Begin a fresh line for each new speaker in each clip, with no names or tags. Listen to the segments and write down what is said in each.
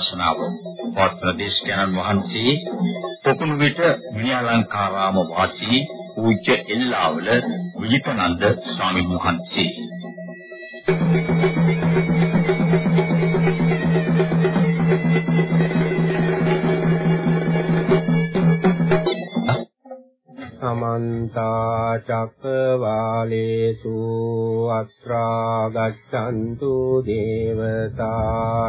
ශාසනාව පවත්වන දේශකයන්න් වහන්සේ පොකුණු විට විනයාලංකාරාම වාසී පූජ්‍ය එල්ලාවල විජිතනන්ද ස්වාමීන් වහන්සේ.
සමන්ත චක්කවාලේසු අත්‍රා ගච්ඡන්තු දේවතා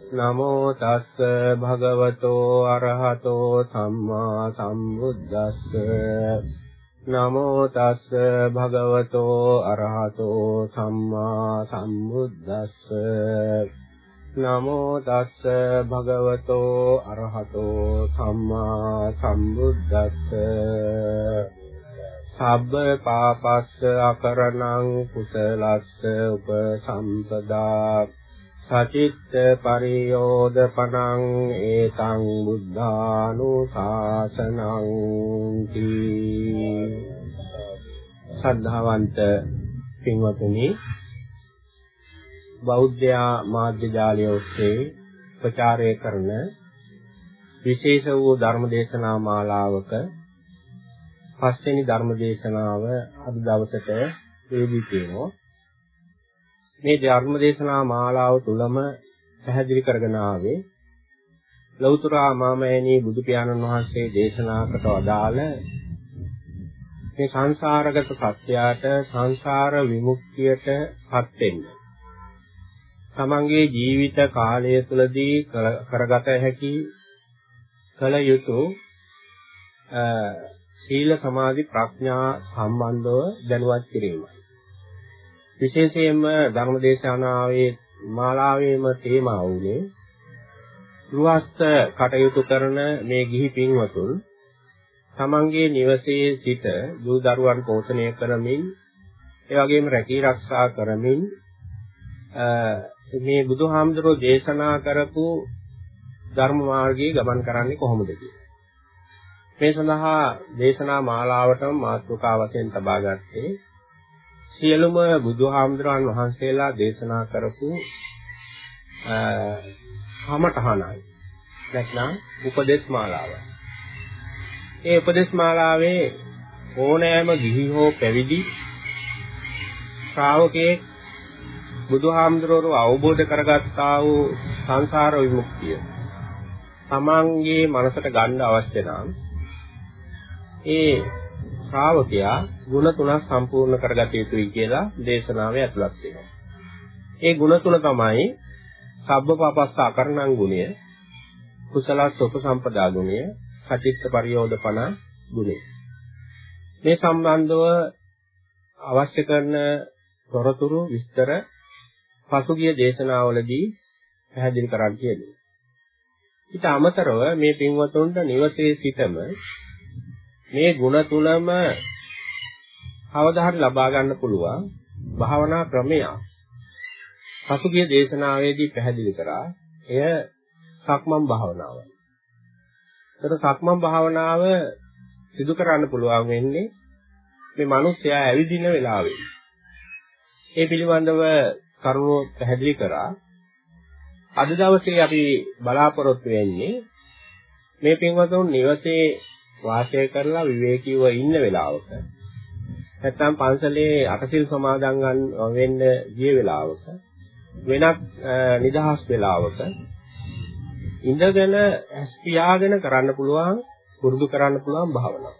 නමෝ තස්ස භගවතෝ අරහතෝ සම්මා සම්බුද්දස්ස නමෝ තස්ස භගවතෝ අරහතෝ සම්මා සම්බුද්දස්ස නමෝ තස්ස භගවතෝ අරහතෝ සම්මා සම්බුද්දස්ස සබ්බ පාපස්ස අකරණං කුසලස්ස උපසම්පදා। සචිත්ත පරියෝදපනං ඒතං බුද්ධානුශාසනං තී. ශ්‍රද්ධාවන්ත පින්වතුනි බෞද්ධ මාධ්‍ය ජාලය ඔස්සේ ප්‍රචාරය කරන විශේෂ වූ ධර්මදේශනා මාලාවක පස්වෙනි ධර්මදේශනාව අද දවසට වේදී තියෙනවා මේ ධර්ම දේශනා මාලාව තුලම පැහැදිලි කරගෙන ආවේ ලෞතර මාමයන්ී බුදු පියාණන් වහන්සේ දේශනා කොට වදාළ මේ සංසාරගත සත්‍යයට සංසාර විමුක්තියට පත් වෙන්න. තමන්ගේ ජීවිත කාලය තුළදී කරගත හැකි කල යුතු සීල සමාධි ප්‍රඥා සම්බන්ධව දැනුවත් කිරීමයි. විශේෂයෙන්ම ධර්මදේශනාවේ මාලාවේම තේමා වුණේ ගෘහස්ත කටයුතු කරන මේ ගිහි පින්වතුන් තමන්ගේ නිවසේ සිට දූ දරුවන් පෝෂණය කරමින් ඒ වගේම රැකී ආරක්ෂා කරමින් මේ බුදුහාමුදුරෝ දේශනා කරපු ධර්ම මාර්ගයේ ගමන් කරන්නේ කොහොමද මේ සඳහා දේශනා මාලාවටම මාතෘකාව වශයෙන් තබා ගත්තේ සියලුම බුදුහාමුදුරන් වහන්සේලා දේශනා කරපු කමඨහනයි. නැත්නම් උපදේශ මාලාව. ඒ උපදේශ මාලාවේ ඕනෑම ගිහි හෝ පැවිදි ශ්‍රාවකයෙක් බුදුහාමුදුරුවෝ අවබෝධ කරගත්තා වූ සංසාර විමුක්තිය තමන්ගේ මනසට ගන්න අවශ්‍ය නම් ඒ ශ්‍රාවකයා ಗುಣ තුනක් සම්පූර්ණ කරගත යුතුයි කියලා දේශනාවේ ඇතුළත් වෙනවා. ඒ ಗುಣ තුන තමයි සබ්බපාපස්ස අකරණං ගුණය, කුසලස් උපසම්පදා ගුණය, සචිත්ත පරියෝධපන ගුණය. මේ සම්බන්ධව අවශ්‍ය කරන තොරතුරු විස්තර පසුගිය දේශනාවලදී පැහැදිලි කරන්න තියෙනවා. ඊට අමතරව මේ පින්වතුන්ට නිවසේ සිටම මේ ಗುಣ තුනම කවදා හරි ලබා ගන්න පුළුවන් භාවනා ක්‍රමයක්. පසුගිය දේශනාවේදී පැහැදිලි කරා එය සක්මන් භාවනාව. ඒතර සක්මන් භාවනාව සිදු කරන්න පුළුවන් වෙන්නේ මේ මිනිස්යා ඇවිදින වෙලාවේ. ඒ පිළිබඳව කරුණු පැහැදිලි කරා. අද දවසේ අපි බලාපොරොත්තු වෙන්නේ මේ පින්වතුන් නිවසේ වාසය කරලා විවේකීව ඉන්න වෙලාවක නැත්නම් පන්සලේ අටසිල් සමාදන් වෙන්න ගිය වෙලාවක වෙනත් නිදහස් වෙලාවක ඉඳගෙන ඇස් පියාගෙන කරන්න පුළුවන් පුරුදු කරන්න පුළුවන් භාවනාවක්.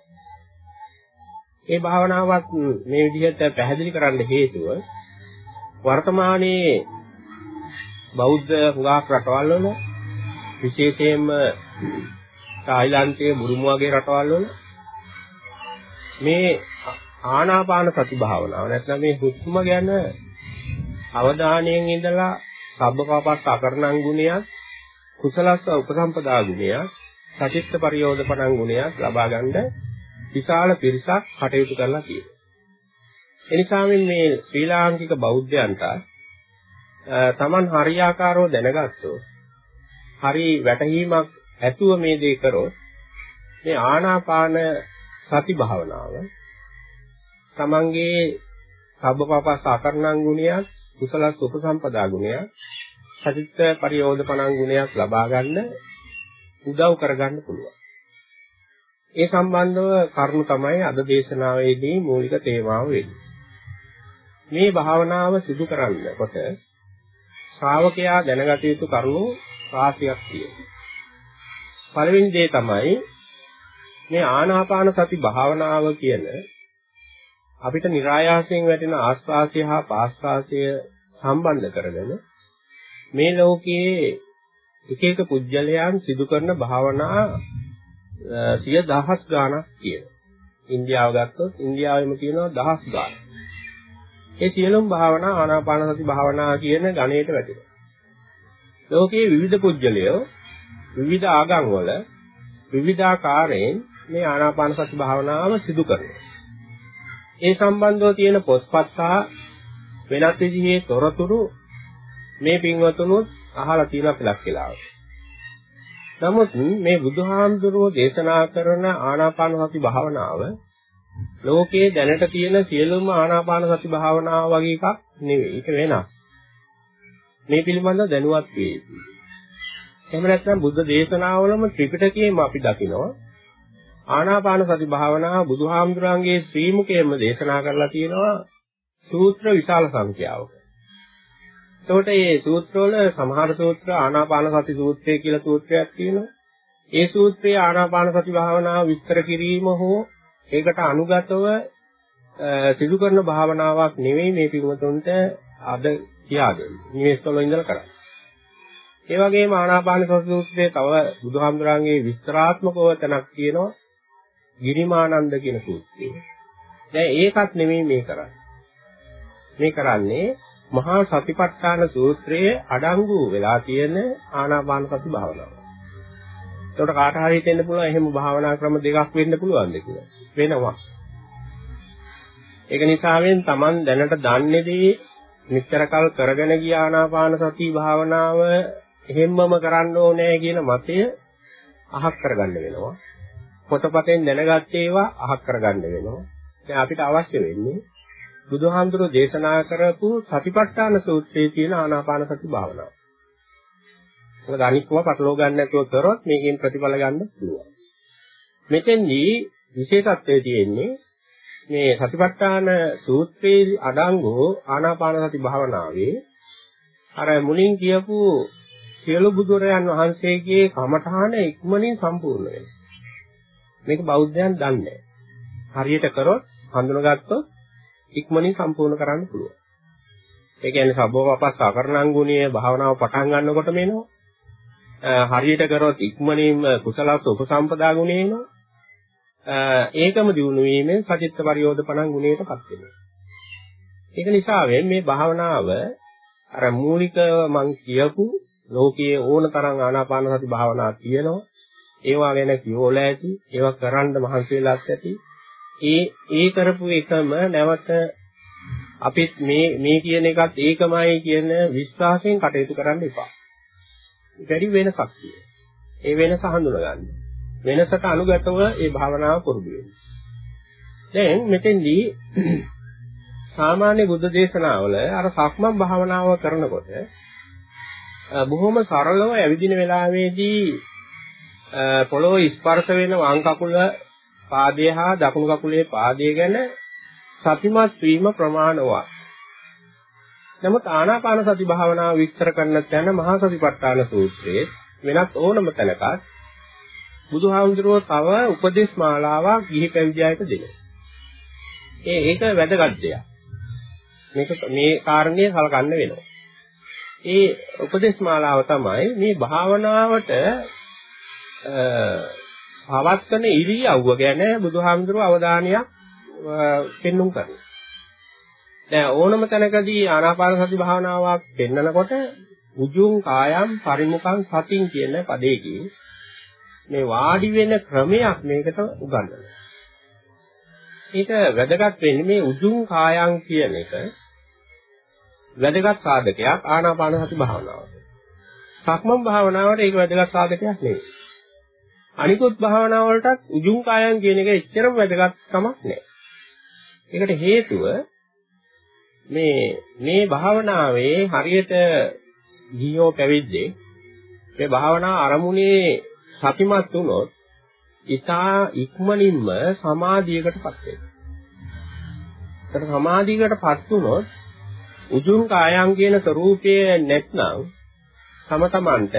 ඒ භාවනාවත් මේ විදිහට පැහැදිලි කරන්න හේතුව වර්තමානයේ බෞද්ධ හුඟක් රටවල් වල විශේෂයෙන්ම තායිලන්තයේ බුරුම වගේ රටවල් වල මේ ආනාපාන සති භාවනාව. නැත්නම් මේ හුස්ම ගැන අවධානයෙන් ඉඳලා සබ්බපාපස්ස අකරණං ගුණයක් කුසලස්ස උපසම්පදා ගුණයක් සචිත්ත පරියෝධපණං ගුණයක් ලබා ගන්න විශාල පිරිසක් කටයුතු කරලා තියෙනවා. එනිසා මේ ශ්‍රී ලාංකික බෞද්ධයන්ට තමන් හරියාකාරව දැනගත්තොත් හරි වැටහීමක් ඇතුව මේ දේ කරොත් මේ ආනාපාන සති භාවනාව තමන්ගේ සබ්බපාපස්ස අකරණං ගුණයක් කුසලස් උපසම්පදා ගුණයක් සතිත්ත පරියෝධපණං ගුණයක් ලබා ගන්න උදව් කරගන්න පුළුවන්. ඒ සම්බන්ධව කරුණු තමයි අද දේශනාවේදී මූලික තේමාව වෙන්නේ. මේ භාවනාව සිදු කරන්නකොට ශ්‍රාවකයා දැනගත යුතු කරුණු රාශියක් තියෙනවා. පළවෙනි දේ තමයි මේ ආනාපාන සති භාවනාව කියන අපිට નિરાයාසයෙන් වැටෙන ආස්වාසය හා පාස්වාසය සම්බන්ධ කරගෙන මේ ලෝකයේ එක එක පුජ්‍යලයන් සිදු කරන භාවනා සිය දහස් ගාණක් තියෙනවා. ඉන්දියාව ගත්තොත් ඉන්දියාවෙම තියෙනවා දහස් ගාණක්. ඒ සියලුම භාවනා ආනාපාන සති භාවනා කියන ගණයට වැටෙනවා. ලෝකයේ විවිධ පුජ්‍යලයෝ විවිධ ආගම් වල විවිධාකාරයෙන් මේ ආනාපාන සති භාවනාව සිදු කරනවා. ඒ සම්බන්ධව තියෙන පොත්පත් සහ වෙනත් විදිහේ තොරතුරු මේ පින්වතුනුත් අහලා තියෙන පළක් කියලා. නමුත් මේ බුදුහාමුදුරුවෝ දේශනා කරන ආනාපාන සති භාවනාව ලෝකයේ දැනට තියෙන සියලුම ආනාපාන සති භාවනාව වගේ එකක් නෙවෙයි. ඒක වෙනස්. මේ පිළිබඳව දැනුවත් වේවි. එහෙම නැත්නම් බුද්ධ දේශනාවලම ත්‍රිපිටකයේම අපි දකිනවා ආනාපාන සති භාවනාව බුදුහාමුදුරන්ගේ ශ්‍රී මුකයෙන්ම දේශනා කරලා තියෙනවා සූත්‍ර විශාල සංඛ්‍යාවක. එතකොට මේ සූත්‍රවල සමහර සූත්‍ර ආනාපාන සති සූත්‍රය කියලා සූත්‍රයක් තියෙනවා. ඒ සූත්‍රයේ ආනාපාන සති භාවනාව විස්තර කිරීම හෝ ඒකට අනුගතව සිදු කරන භාවනාවක් නෙවෙයි මේ පිටුමතුන්ට අද කියා දෙන්නේ. නිවෙස්වල ඉඳලා කරන්නේ. ඒ වගේම ආනාපාන සති සූත්‍රයේ තව බුදුහාමුදුරන්ගේ විස්තරාත්මකව තැනක් තියෙනවා. ගිරිමානන්ද කියන සූත්‍රය. දැන් ඒකත් නෙමෙයි මේ කරන්නේ. මේ කරන්නේ මහා සතිපට්ඨාන සූත්‍රයේ අඩංගු වෙලා තියෙන ආනාපාන සති භාවනාව. එතකොට කාට හරි හිතෙන්න පුළුවන් එහෙම භාවනා ක්‍රම දෙකක් වෙන්න පුළුවන්ද කියලා. වෙනවා. ඒක නිසාවෙන් Taman දැනට දන්නේදී මෙච්චර කල් කරගෙන ගිය ආනාපාන සති භාවනාව එහෙම්මම කරන්න ඕනේ කියන මතය අහක් කරගන්න වෙනවා. පොතපතෙන් දැනගත්ත ඒවා අහක් කරගන්න වෙනවා. දැන් අපිට අවශ්‍ය වෙන්නේ බුදුහාමුදුරෝ දේශනා කරපු සතිපට්ඨාන සූත්‍රයේ තියෙන ආනාපාන සති භාවනාව. මොකද අනික්ව පටලවා ගන්න නැතුව කරොත් මේකෙන් ප්‍රතිඵල ගන්න පුළුවන්. මෙතෙන්දී විශේෂත්වයේ තියෙන්නේ මේ සතිපට්ඨාන සූත්‍රයේ අඩංගු ආනාපාන සති භාවනාවේ අර මුලින් කියපු සියලු බුදුරයන් වහන්සේගේ කමඨාන ඉක්මනින් සම්පූර්ණ වෙනවා. මේක බෞද්ධයන් දන්නේ හරියට කරොත් හඳුනගත්තොත් ඉක්මනින් සම්පූර්ණ කරන්න පුළුවන්. ඒ කියන්නේ සබ්බවපස් අකරණංගුණිය භාවනාව පටන් ගන්නකොටම එනවා. හරියට කරොත් ඉක්මනින්ම කුසලස් උපසම්පදා ගුණය එනවා. ඒකම දිනු වීමෙන් සචිත්ත පරියෝධපණං ගුණයටපත් වෙනවා. ඒක නිසා මේ භාවනාව අර මූලික මං කියපු ලෝකයේ ඕන තරම් ආනාපාන සති භාවනා තියෙනවා. ඒවා ගැන කියෝලා ඇති, ඒවා කරන්න මහන්සි වෙලාත් ඇති. ඒ ඒ කරපු එකම නැවත අපිත් මේ මේ කියන එකත් ඒකමයි කියන විශ්වාසයෙන් කටයුතු කරන්න එපා. වැඩි වෙනසක් තියෙනවා. ඒ වෙනස හඳුනගන්න. වෙනසට අනුගතව ඒ භාවනාව පුරුදු වෙන්න. දැන් මෙතෙන්දී සාමාන්‍ය බුද්ධ දේශනාවල අර සක්මන් භාවනාව කරනකොට බොහොම සරලව ඇවිදින වෙලාවේදී පොළොව ස්පර්ශ වෙන වම් කකුල පාදය හා දකුණු කකුලේ පාදය ගැන සතිමත් වීම ප්‍රමාණවත්. නමුත් ආනාපාන සති භාවනාව විස්තර කරන තැන මහා සතිපට්ඨාන සූත්‍රයේ වෙනත් ඕනම තැනක බුදුහාමුදුරුවෝ තව උපදේශ මාලාවක් ගිහි පැවිදියාට දෙනවා. ඒ ඒක වැදගත් දෙයක්. මේක මේ කාරණේ සලකන්න වෙනවා. ඒ උපදේශ මාලාව තමයි මේ භාවනාවට පවත්වන ඉරියව්ව ගැන බුදුහාමුදුරුවෝ අවධානයක් පෙන්눔 කරනවා. දැන් ඕනම තැනකදී ආනාපාන සති භාවනාවක් පෙන්නකොට උජුං කායම් පරිමුඛං සතින් කියන පදේකින් මේ වාඩි වෙන ක්‍රමයක් මේකට උගන්වනවා. ඒක වැදගත් වෙන්නේ මේ උජුං කායම් කියන එක වැදගත් සාධකයක් ආනාපාන සති භාවනාවට. සක්මන් භාවනාවට ඒක වැදගත් සාධකයක් නෙවෙයි. අනිකුත් භාවනා වලටත් උජුං කායම් කියන එක එච්චරම වැදගත් කමක් නැහැ. ඒකට හේතුව මේ මේ භාවනාවේ හරියට ජීවෝ පැවිද්දේ මේ භාවනා අරමුණේ සතිමත් වුණොත් ඊටා ඉක්මනින්ම සමාධියකටපත් වෙනවා. ඒතර සමාධියකටපත් වුණොත් උජුං කායම් කියන ස්වરૂපය නැත්නම් තම තමන්ට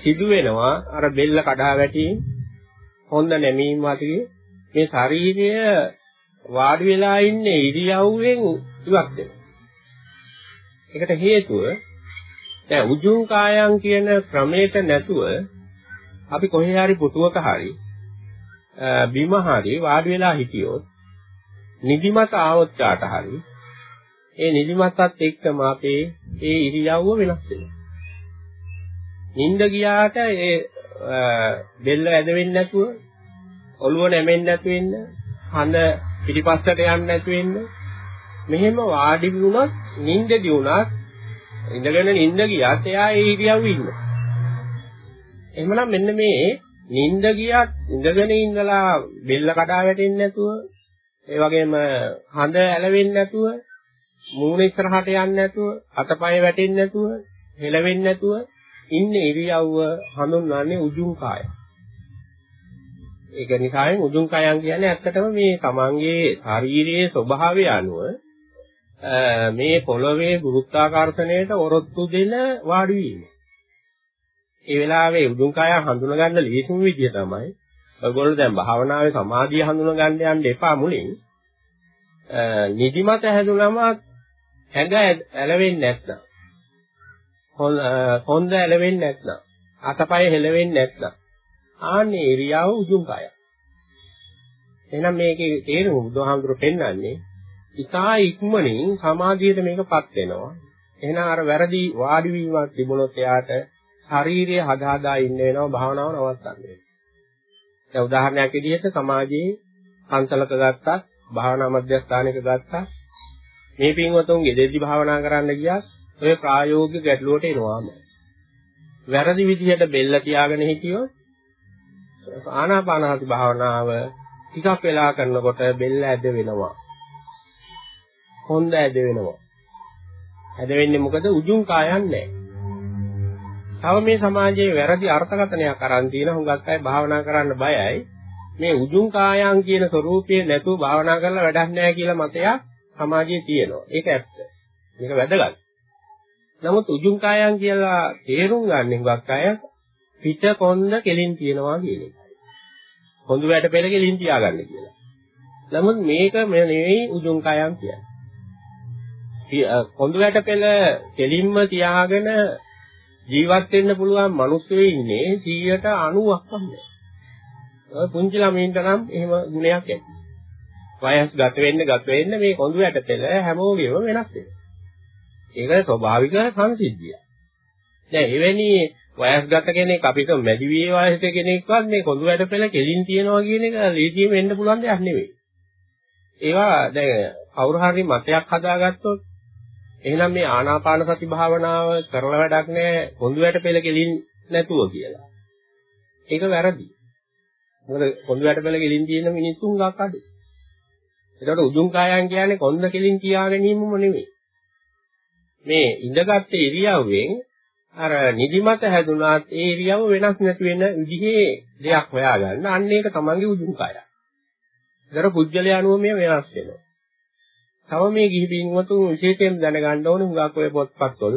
සිදු වෙනවා අර බෙල්ල කඩා වැටීම හොඳ නැමීම වගේ මේ ශරීරය වාඩි වෙලා ඉන්නේ ඉරියව්වෙන් ඉවත් වෙනවා. ඒකට හේතුව දැන් උජුං කායම් කියන ක්‍රමයට නැතුව අපි කොහේ හරි පුටුවක හරි බිම හරි වාඩි වෙලා හිටියොත් නිදිමත ආවොත් කාට හරි ඒ නිදිමතත් එක්කම අපේ ඒ ඉරියව්ව වෙනස් වෙනවා. නිින්ද ගියාට ඒ බෙල්ල ඇද වෙන්නේ නැතුව ඔළුව නැමෙන්නේ නැතු වෙන්න හඳ පිටිපස්සට යන්නේ නැතු වෙන්න මෙහෙම වාඩි වුණොත් නිින්දදී වුණත් ඉඳගෙන නිින්ද ගියත් එයා ඒ ඉරියව්වේ ඉන්නවා. එහෙමනම් මෙන්න මේ නිින්ද ගියත් ඉඳගෙන ඉඳලා බෙල්ල කඩා වැටෙන්නේ නැතුව ඒ වගේම හඳ ඇලවෙන්නේ නැතුව මූණ ඉස්සරහට යන්නේ නැතුව අතපය වැටෙන්නේ නැතුව හෙලවෙන්නේ නැතුව ඉන්නේ ඉරියව්ව හඳුන්වන්නේ උජුං කාය. ඒක නිසායෙන් උජුං කායන් කියන්නේ ඇත්තටම මේ තමන්ගේ ශාරීරියේ ස්වභාවය අනුව මේ පොළවේ ගුරුත්වාකර්ෂණයට ඔරොත්තු දෙන වාඩි වීම. ඒ වෙලාවේ උජුං කාය හඳුන ගන්න ලේසිම විදිය තමයි ඔයගොල්ලෝ දැන් භාවනාවේ සමාධිය හඳුන ගන්න යන්න එපා මුලින්. නිදිමත හැදුනම ඇඟ ඇලවෙන්නේ නැත්නම් හොඳ ඇලවෙන්නේ නැත්නම් අතපය හෙලවෙන්නේ නැත්නම් ආන්නේ ඉරියව් උජුම් කය. එහෙනම් මේකේ තේරුම බුදුහාමුදුරු පෙන්වන්නේ ඉතා ඉක්මනින් සමාධියට මේකපත් වෙනවා. එහෙනම් අර වැරදි වාඩි වීමක් තිබුණොත් එයාට ශාරීරිය හදා හදා ඉන්න වෙනවා භාවනාව නවත්තන්න වෙනවා. දැන් උදාහරණයක් විදිහට සමාජයේ පන්සලක ගත්තා භාවනා මධ්‍යස්ථානයක ගත්තා මේ පින්වතුන් ගෙදෙද්දි භාවනා කරන්න ගියත් ඔය ප්‍රායෝගික ගැටලුවට එනවාම. වැරදි විදිහට බෙල්ල තියාගෙන හිටියොත් ආනාපානහති භාවනාව ටිකක් වෙලා කරනකොට බෙල්ල ඇද වෙනවා. හොඳ ඇද වෙනවා. ඇද වෙන්නේ මොකද උජුං කායන් නැහැ. තව මේ සමාජයේ වැරදි අර්ථකථනයක් අරන් තියෙන හුඟක් අය භාවනා කරන්න බයයි. මේ උජුං කායන් කියන ස්වરૂපයේ නැතුව භාවනා කරලා වැඩක් නැහැ කියලා මතයක් සමාජයේ තියෙනවා. ඒක ඇත්ත. මේක වැදගත්. නමුත් උජුං කායන් කියලා තේරුම් ගන්න හුඟක් අය පිට කොන්ද කෙලින් තියනවා කියන එක. කොඳු වැට පෙළ කෙලින් තියාගන්න කියලා. නමුත් මේක නෙවෙයි උජුං කායන් කියන්නේ. කොඳු වැට පෙළ කෙලින්ම තියාගෙන ජීවත් වෙන්න පුළුවන් මිනිස්සු ඉන්නේ 190ක් වගේ. ඔය පුංචි ළමයින්ට නම් එහෙම ගුණයක් ඇති. වයස් ගත වෙන්න ගත වෙන්න මේ කොඳු වැට පෙළ හැමෝගෙම වෙනස් වෙනවා. ඒක ස්වභාවික සංසිද්ධිය. දැන් එවැනි වයස්ගත කෙනෙක් අපිට මැදි වියේ වයසේ කෙනෙක්වත් මේ කොඳු වැට පෙළ කෙලින් තියනවා කියන එක ලීතියෙම වෙන්න පුළුවන් දෙයක් නෙවෙයි. ඒවා දැන් කවුරු හරි මතයක් හදාගත්තොත් එහෙනම් මේ ආනාපාන සති භාවනාව කරලා වැඩක් නැහැ කොඳු වැට පෙළ කෙලින් නැතුව කියලා. ඒක වැරදි. මොකද කොඳු වැට පෙළ කෙලින් තියෙන මිනිස්සුන් ගක් අඩු. ඒකට උජුං කායන් කියන්නේ කොන්ද කෙලින් තියා ගැනීමම නෙවෙයි. මේ ඉඳගත් ඉරියව්වෙන් අර නිදිමත හැදුනාත් ඒ ඉරියව්ව වෙනස් නැති වෙන විදිහේ දෙයක් හොයාගන්න. අන්න ඒක තමන්ගේ උජුං කය. ඒතර පුජ්‍යලයා අනුව මේ වෙනස් වෙනවා. තව මේ ගිහි පින්වතුන් විශේෂයෙන් දැනගන්න ඕනේ හුඟක් ඔය පොත්පත්වල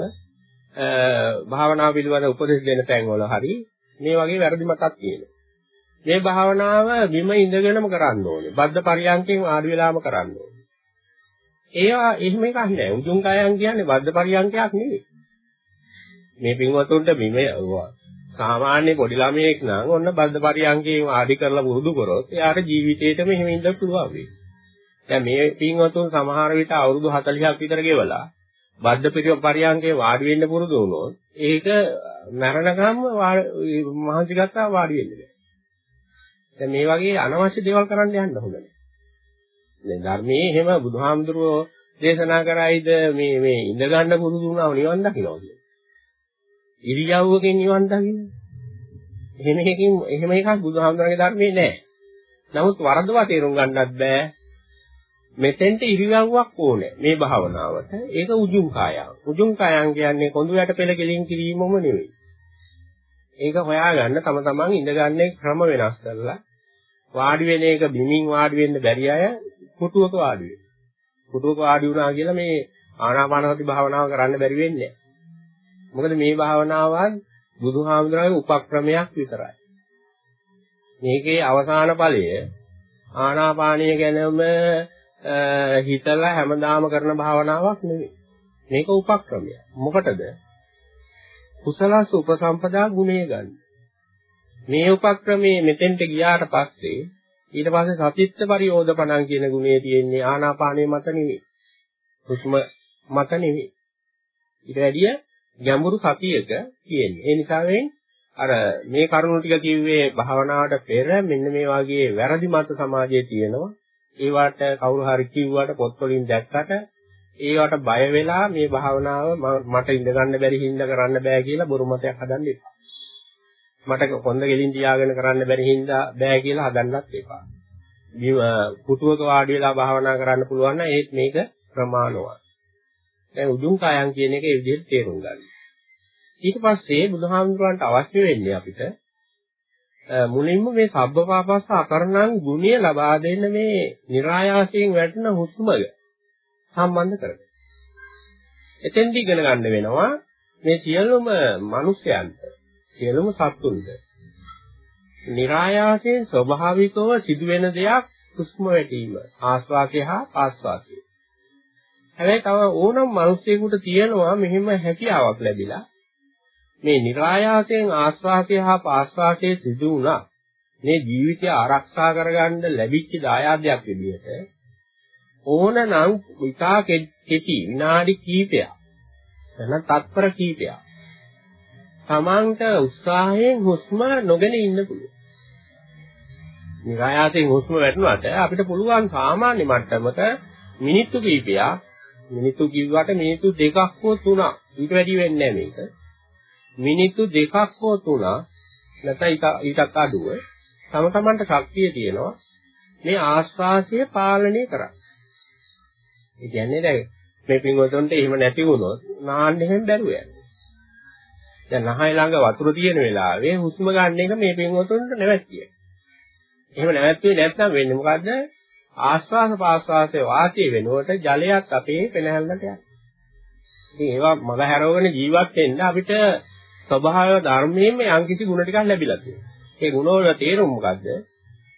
භාවනාව පිළිබඳ උපදෙස් දෙන තැන්වල හරි මේ වගේ වැරදි මතක් තියෙනවා. මේ භාවනාව බිම ඉඳගෙනම කරන්න ඕනේ. බද්ධ පරියන්කෙන් ආඩි වෙලාම කරන්න ඕනේ. ඒවා එහෙම එකක් නෑ. උතුම් කයන් කියන්නේ බද්ධ පරියන්කයක් නෙවෙයි. මේ පින්වතුන්ට බිමේ සාමාන්‍ය පොඩි ළමයෙක් නම් ඔන්න බද්ධ පරියන්කේ ආදි කරලා පුරුදු කරොත් එයාට ජීවිතේටම එහෙම ඉඳ පුළුවන් වෙයි. දැන් මේ පින්වතුන් සමහර විට අවුරුදු 40ක් විතර ගෙවලා බද්ධ පරියන්කේ වාඩි වෙන්න පුරුදු වුණොත් ඒක මරණකම්ම මහන්සි ගත්තා වාඩි වෙන්න බෑ. දැන් මේ වගේ අනවශ්‍ය දේවල් කරන්න යන්න හොඳ නෑ. දැන් ධර්මයේ එහෙම බුදුහාමුදුරුවෝ දේශනා කරයිද මේ මේ ඉඳ ගන්න පුරුදු වුණාම නිවන් දකින්නවා කියන්නේ. ඉරියව්වකින් නිවන් දකින්න. එහෙම එකකින් එහෙම එකක් බුදුහාමුදුරන්ගේ ධර්මයේ නෑ. නමුත් වරදවා තේරුම් ගන්නත් බෑ. මෙතෙන්ට ඉරියව්වක් ඕනේ මේ භාවනාවට. ඒක උජුං කායං. උජුං කායං කියන්නේ කොඳු යට පෙළ ගෙලින් කිරීමම නෙවෙයි. ඒක හොයාගන්න තම තමන් ඉඳගන්නේ ක්‍රම වෙනස් කරලා වාඩි වෙන එක බිමින් වාඩි වෙන්න බැරි අය පුටුවක වාඩි වෙනවා. පුටුවක වාඩි වුණා කියලා මේ ආනාපානසති භාවනාව කරන්න බැරි වෙන්නේ මොකද මේ භාවනාවත් බුදුහාමුදුරන්ගේ උපක්‍රමයක් විතරයි. මේකේ අවසාන ඵලය ආනාපානීය ගැනම හිතලා හැමදාම කරන භාවනාවක් නෙවෙයි. මේක උපක්‍රමයක්. මොකටද? කුසලස් උපසම්පදා ගුණය ගන්න. මේ උපක්‍රමයේ මෙතෙන්ට ගියාට පස්සේ ඊට පස්සේ සතිත්ත පරියෝධපණං කියන ගුණය තියෙන්නේ ආනාපානයේ මත නෙවෙයි. හුස්ම මත නෙවෙයි. ඊට වැඩිය ගැඹුරු සතියක තියෙන්නේ. ඒ නිසා අර මේ කරුණු ටික කිව්වේ භාවනාවට පෙර මෙන්න මේ වගේ වැරදි මත සමාජයේ තියෙනවා. ඒවට කවුරු හරි කිව්වට පොත්වලින් දැක්කට ඒවට බය වෙලා මේ භාවනාව මට ඉඳ ගන්න බැරි හින්දා කරන්න බෑ කියලා බොරු මතයක් හදන්න එපා. මට කොන්ද ගෙලින් තියාගෙන කරන්න බැරි හින්දා බෑ කියලා හදන්නත් එපා. පුටුවක වාඩි වෙලා භාවනා කරන්න පුළුවන් නම් ඒත් මේක ප්‍රමාණවත්. දැන් උජුං කායන් කියන එක ඒ විදිහට තේරුම් ගන්න. ඊට පස්සේ බුදුහාමුදුරන්ට අවශ්‍ය වෙන්නේ අපිට මුලින්ම මේ සබ්බපාපස්ස අකරණං ගුණය ලබා දෙන්න මේ નિરાයාසයෙන් වැටෙන හුස්මග සම්බන්ධ කරගන්න. එතෙන්දී ඉගෙන ගන්න වෙනවා මේ සියලුම මිනිස්යන්ට සියලුම සත්තුන්ට નિરાයාසයෙන් ස්වභාවිකව සිදුවෙන දෙයක් හුස්ම වැටීම ආස්වාදය හා ආස්වාදය. හැබැයි තව ඕනම් මිනිස්සෙකුට තියෙනවා මෙහෙම හැකියාවක් ලැබිලා. මේ નિરાයාසයෙන් ආස්වාදය හා ආස්වාදයේ සිදු වුණා. මේ ජීවිතය ආරක්ෂා කරගන්න ලැබිච්ච දායාදයක් විදිහට ඕනනම් විතා කෙටි විනාඩි කීපයක් එන තත්පර කීපයක් තමන්ට උත්සාහයෙන් හුස්ම නොගෙන ඉන්න පුළුවන්. නිරායාසයෙන් හුස්ම වැටුණාට අපිට පුළුවන් සාමාන්‍ය මට්ටමක මිනිත්තු කීපයක් මිනිත්තු කිව්වට මිනිත්තු දෙකක් හෝ තුනක් ඊට වැඩි වෙන්නේ නැහැ මේක. මිනිත්තු දෙකක් හෝ තුනක් නැත්නම් ඊටත් අඩුව තම තමන්ට ශක්තිය තියෙනවා මේ ආස්වාසය පාලනය කරන්න. ඒ කියන්නේ දැන් මේ පින්වතුන්ට එහෙම නැති වුණොත් නාන්න එහෙම බැරුව යනවා. දැන් නහය ළඟ වතුර තියෙන වෙලාවේ හුස්ම ගන්න එක මේ පින්වතුන්ට නැවැත්තිය. එහෙම නැවැත්තුවේ නැත්නම් වෙන්නේ මොකද්ද? ආශ්වාස පාශ්වාසයේ වාසිය වෙනුවට ජලයක් අපේ පෙනහැල්ලට යනවා. ඉතින් ඒවා මග හැරවගෙන ජීවත් වෙන්න අපිට ස්වභාව ධර්මයෙන්ම යම්කිසි ගුණ ටිකක් ලැබිලා තියෙනවා. ඒ ගුණවල තේරුම මොකද්ද?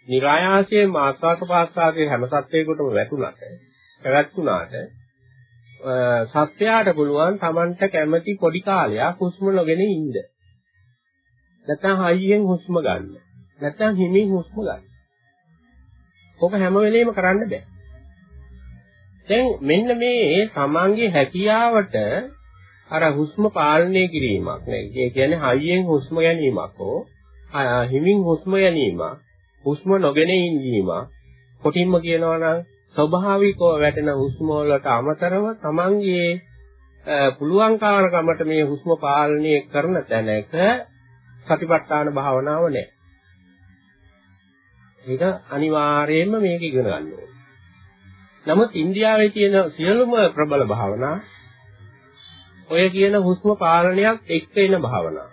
નિરાයාසයෙන් ආස්වාද පාස්වාදයේ හැම සත්‍යයකටම වැටුණාට පැවැත්ුණාට සත්‍යයට පුළුවන් Tamanට කැමති පොඩි කාලයක් හුස්ම නොගෙන ඉන්න. නැත්නම් හයියෙන් හුස්ම ගන්න. නැත්නම් හිමින් හුස්ම ගන්න. ඕක හැම වෙලෙම කරන්න බෑ. දැන් මෙන්න මේ තමන්ගේ හැකියාවට අර හුස්ම පාලනය කිරීමක් නේ. ඒ කියන්නේ හයියෙන් හුස්ම ගැනීමක් හෝ හිමින් හුස්ම ගැනීම, හුස්ම නොගෙන ඉඳීම, කොටින්ම කියනවා නම් ස්වභාවිකව වැටෙන හුස්ම වලට අමතරව තමන්ගේ පුළුවන් කාරකමට මේ හුස්ම පාලනය කරන තැනක සතිපට්ඨාන භාවනාව නැහැ. ඒක අනිවාර්යයෙන්ම මේක ඉගෙන ගන්න ඕනේ. නමුත් ඉන්දියාවේ තියෙන සියලුම ප්‍රබල භාවනා ඔය කියන හුස්ම පාලනයක් එක්ක එන භාවනා.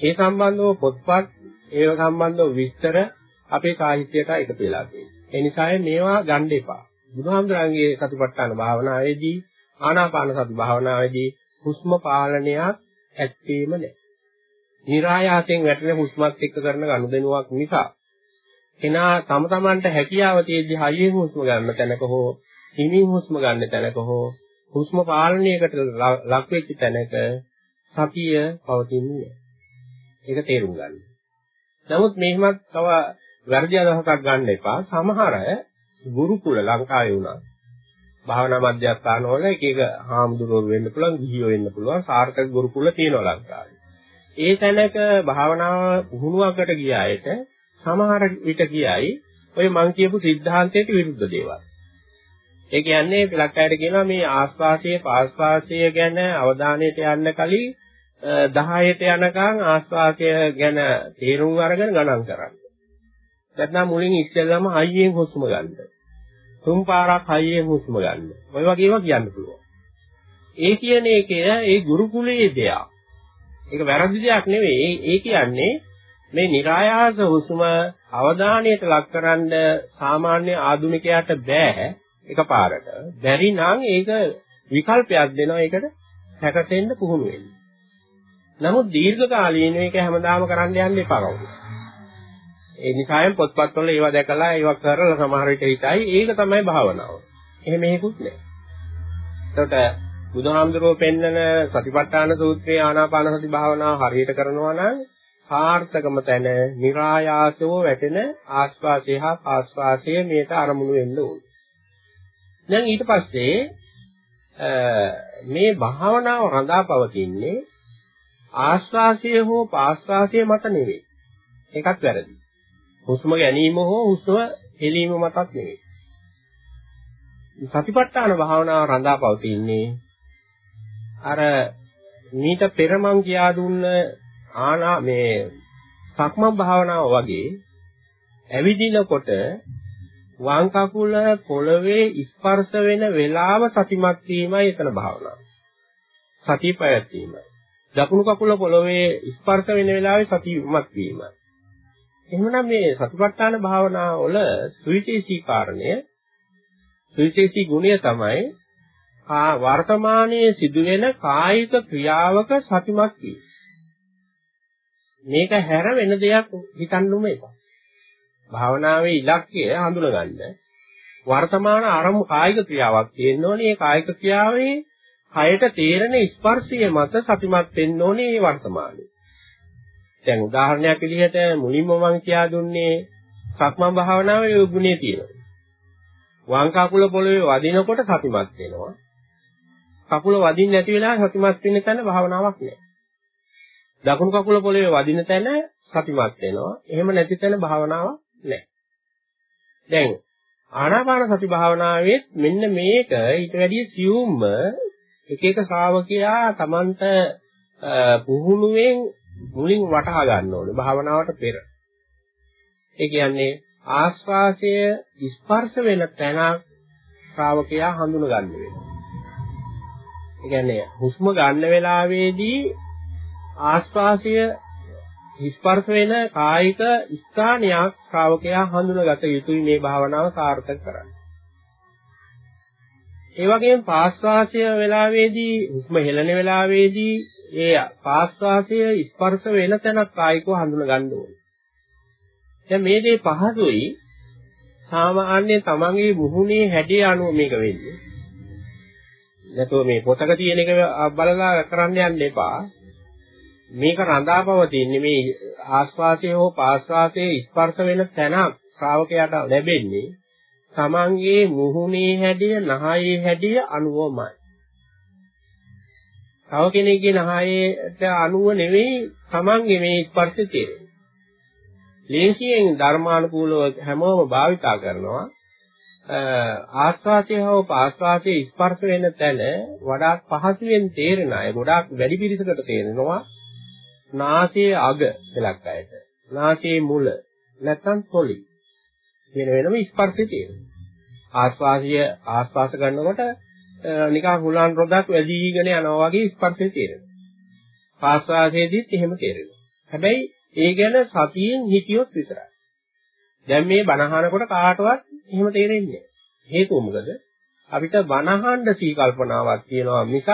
ඒ සම්බන්ධව පොත්පත් ඒව සම්බන්ධව විස්තර අපේ සාහිත්‍යයට එකතු වෙලා තියෙනවා. ඒ නිසා මේවා ගන්න එපා. බුදුහාමුදුරන්ගේ සතිපට්ඨාන භාවනාවේදී ආනාපාන සති භාවනාවේදී හුස්ම පාලනයක් ඇත්තේම නැහැ. નિરાයාසයෙන් වැටෙන හුස්මත් එක්ක කරන ගනුදෙනුවක් නිසා එනා තම තමන්ට හැකියාව තියෙද්දි හයියෙන් හුස්ම ගන්න තැනක හෝ හිමින් හුස්ම ගන්න තැනක හෝ හුස්ම පාලනයකට ලක් වෙච්ච තැනක සතිය පවතින්නේ නැහැ. ඒක තේරුම් ගන්න. නමුත් මෙහෙමත් තව වැරදි අදහසක් ගන්න එපා. සමහර අය ගුරුකුල ලංකාවේ වුණා. භාවනා මධ්‍යස්ථානවල එක එක හාමුදුරුවෝ වෙන්න පුළුවන්, ගිහියෝ වෙන්න පුළුවන්, සාර්ථක ගුරුකුල තියෙනවා ලංකාවේ. ඒ තැනක භාවනාව පුහුණුවකට ගියායට සමහර විට ගියයි ඔය මං කියපු સિદ્ધාන්තයට විරුද්ධ දේවල්. ඒ කියන්නේ ලක් අයට කියනවා මේ ආස්වාසය පාස්වාසය ගැන අවධානයට යන්න කලින් 10ට යනකම් ආස්වාසය ගැන තේරුම් අරගෙන ගණන් කරන්න. නැත්නම් මුලින් ඉස්සෙල්ලාම හයියෙන් හුස්ම ගන්න. තුන් පාරක් හයියෙන් හුස්ම ගන්න. ඔය වගේ ඒවා කියන්න පුළුවන්. ඒ කියන එකේ ඒ ගුරුකුලයේ දෙයක්. ඒක වැරදි දෙයක් නෙවෙයි. ඒ කියන්නේ මේ નિરાයාස හුස්ම අවධානයට ලක්කරන්න සාමාන්‍ය ආධුනිකයාට බෑ එකපාරට. බැරි නම් ඒක විකල්පයක් දෙනවා ඒකට සැකසෙන්න පුහුණු වෙන්න. නමුත් දීර්ඝ කාලීනව ඒක හැමදාම කරන්න යන්න එපා කවුරු. ඒ නිසායෙන් පොත්පත්වල ඒවා දැකලා ඒවා කරලා සමහර විට හිතයි ඒක තමයි භාවනාව. එහෙම හේකුත් නෑ. එතකොට බුදුහාමුදුරුවෝ පෙන්නන සතිපට්ඨාන සූත්‍රයේ ආනාපාන සති භාවනාව හරියට කරනවා නම් සාර්ථකම තැන નિરાයාසව වැටෙන ආස්වාසය හා ආස්වාසය මේට අරමුණු වෙන්න ඕනේ. දැන් ඊට පස්සේ මේ භාවනාව රඳාපවතින්නේ ආස්වාසය හෝ පාස්වාසය මත නෙවෙයි. ඒකත් වැරදි. හුස්ම ගැනීම හෝ හුස්ම හෙලීම මතත් නෙවෙයි. සතිපට්ඨාන භාවනාව රඳාපවතින්නේ අර මීට පෙර මං කියා දුන්න ආනා මේ සක්මන් භාවනාව වගේ ඇවිදිනකොට වම් කකුල පොළවේ ස්පර්ශ වෙන වෙලාව සතිමත් වීමයි එතන භාවනාව. සතිය පැවැත්වීමයි. දකුණු කකුල පොළවේ ස්පර්ශ වෙන වෙලාවේ සතිමත් වීමයි. එහෙමනම් මේ සතිපට්ඨාන භාවනාව වල සුවිශේෂී කාරණය සුවිශේෂී ගුණය තමයි වර්තමානයේ සිදුවෙන කායික ක්‍රියාවක සතිමත් වීම. මේක හැර වෙන දෙයක් හිතන්නුම එපා. භාවනාවේ ඉලක්කය හඳුනගන්න. වර්තමාන අරමු කායික ක්‍රියාවක් තියෙන්න ඕනේ. ඒ කායික ක්‍රියාවේ කයට තේරෙන ස්පර්ශය මත සතිමත් වෙන්න ඕනේ මේ වර්තමානයේ. දැන් උදාහරණයක් විදිහට මුලින්ම මම කියා දුන්නේ සක්මන් භාවනාවේ යොගුණේ තියෙනවා. වම් කකුල පොළවේ වදිනකොට සතිමත් වෙනවා. කකුල වදින්න නැති වෙලා සතිමත් වෙන්න තැන භාවනාවක් නෑ. දකුණු කකුල පොළවේ වදින තැන සතිමත් වෙනවා. එහෙම නැති තැන භාවනාවක් නෑ. දැන් ආනාපාන සති භාවනාවේ මෙන්න මේක ඊට වැඩිය සියුම්ම එක එක ශ්‍රාවකයා Tamanට පුහුණුවෙන් මුලින් වටහා ගන්න ඕනේ භාවනාවට පෙර. ඒ කියන්නේ ආස්වාසය ස්පර්ශ වෙන තැන ශ්‍රාවකයා හඳුන ගන්න වෙනවා. ඒ කියන්නේ හුස්ම ගන්න වෙලාවේදී ආස්වාසය ස්පර්ශ වෙන කායික ස්ථානයක් ශ්‍රාවකයා හඳුනගත යුතුයි මේ භාවනාව සාර්ථක කරන්න. ඒ වගේම පාස්වාසය වෙලාවේදී හුස්ම හෙළන වෙලාවේදී ඒ පාස්වාසය ස්පර්ශ වෙන තැනක් කායිකව හඳුන ගන්න ඕනේ. දැන් මේ දේ පහසුයි සාමාන්‍ය තමන්ගේ මුහුණේ හැඩය අනුව මේක වෙන්නේ. නැතෝ මේ පොතක තියෙන එක බලලා කරන්න යන්න එපා. මේක රඳාපවතින්නේ මේ ආස්වාසයේ හෝ පාස්වාසයේ ස්පර්ශ වෙන තැනක් ශ්‍රාවකයාට ලැබෙන්නේ තමන්ගේ මුහුණේ හැඩය, නහයේ හැඩය අනුවමයි. තව කෙනෙක්ගේ නහයට අනුව නෙවෙයි තමන්ගේ මේ ස්පර්ශය තියෙන්නේ. ලේසියෙන් ධර්මානුකූලව හැමෝම භාවිතා කරනවා. ආස්වාදයේ හෝ පාස්වාදයේ ස්පර්ශ වෙන තැන වඩා පහසුවෙන් තේරෙන අය ගොඩාක් වැඩි පිරිසකට තේරෙනවා නාසයේ අග දෙලක් අයට. නාසයේ මුල නැත්නම් තොලි. කියන වෙනම ස්පර්ශය තියෙනවා. ආස්වාසිය ආස්වාස ගන්නකොට නිකන් හුලන් රොදක් වැඩිගෙන යනවා වගේ ස්පර්ශය තේරෙනවා. ආස්වාසයේදීත් එහෙම තේරෙනවා. හැබැයි ඒ ගැන සතියෙන් හිතියොත් විතරයි. දැන් මේ බණහනකොට කාටවත් එහෙම තේරෙන්නේ නැහැ. හේතුව මොකද? අපිට බණහන්න සී කල්පනාවක් තියෙනවා මිසක්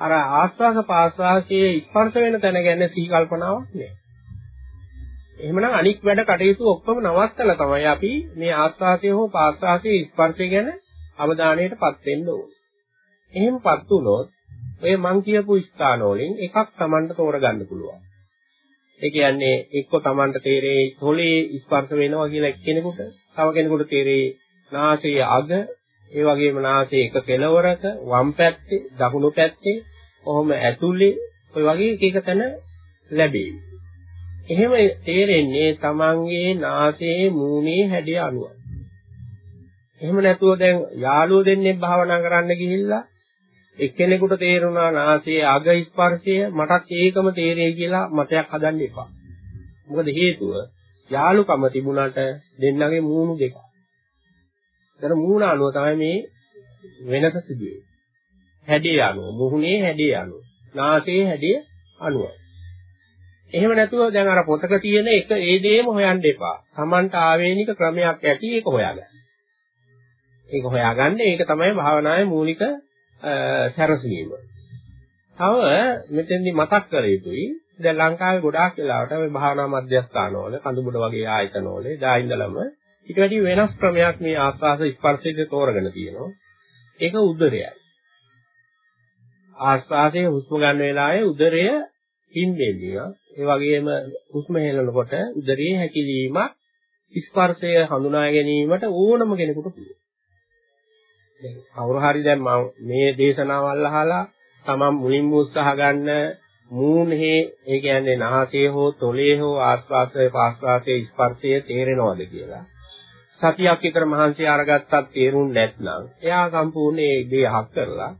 අර ආස්වාස පාස්වාසයේ ස්පර්ශ වෙන තැන ගැන සී කල්පනාවක් නැහැ. එහෙමනම් අනික් වැඩ කටයුතු ඔක්කොම නවත්තලා තමයි අපි මේ ආස්වාසය හෝ පාස්වාසයේ ස්පර්ශය ගැන අවධානයටපත් වෙන්න ඕනේ. එහෙමපත් වුණොත් ඔය මං කියපු ස්ථාන වලින් එකක් Tamanට තෝරගන්න පුළුවන්. ඒ කියන්නේ එක්ක Tamanට තේරෙයි තොලේ ස්පර්ශ වෙනවා කියලා එක්කෙනෙකුට, තව කෙනෙකුට තේරෙයි නාසයේ අග, ඒ වගේම නාසයේ එක කෙළවරක වම් පැත්තේ, දකුණු පැත්තේ, කොහොම ඇතුලේ ඔය වගේ එක එක තැන ලැබේ. එහෙම තේරෙන්නේ තමන්ගේ නාසයේ මූණේ හැඩය අනුව. එහෙම නැතුව දැන් යාළුවෝ දෙන්නේ භාවනා කරන්න ගිහිල්ලා එක්කෙනෙකුට තේරුණා නාසයේ අග ස්පර්ශය මටත් ඒකම තේරෙයි කියලා මතයක් හදන්න එපා. මොකද හේතුව යාළුකම තිබුණාට දෙන්නගේ මූණු දෙක. ඒතර මූණ අනුව තමයි මේ වෙනස සිදුවේ. හැඩේ අනුව, මුහුණේ හැඩේ අනුව, නාසයේ හැඩේ අනුව. එහෙම නැතුව දැන් අර පොතක තියෙන එක ඒ දෙයම හොයන්න එපා. Tamanට ආවේනික ක්‍රමයක් ඇති ඒක හොයාගන්න. ඒක හොයාගන්න ඒක තමයි භාවනාවේ මූලික සැරසීම. තව මෙතෙන්දි මතක් කර යුතුයි දැන් ලංකාවේ ගොඩාක් වෙලාවට මේ භාවනා මධ්‍යස්ථානවල කඳුමුඩ වගේ ආයතනවල දා ඉඳලම ඊට වැඩි වෙනස් ක්‍රමයක් මේ ආස්වාස ස්පර්ශයේ තෝරගෙන තියෙනවා. ඒක උදරයයි. ආස්වාසයේ හුස්ම ගන්න වෙලාවේ උදරය හින්දෙන්දියා. ඒ වගේම හුස්ම හෙලනකොට උදරයේ හැකිලීමක් ස්පර්ශය හඳුනා ගැනීමට ඕනම කෙනෙකුට පුළුවන්. කවුරු හරි දැන් මම මේ දේශනාවල් අහලා තමන් මුලින්ම උත්සාහ ගන්න මූණේ ඒ කියන්නේ නාසයේ හෝ තොලේ හෝ ආස්වාසයේ පාස්වාසයේ ස්පර්ශය තේරෙනවද කියලා සතියක් විතර මහන්සි අරගත්තත් තේරුම් නැත්නම් එයා සම්පූර්ණ ඒ දේ අහක් කරලා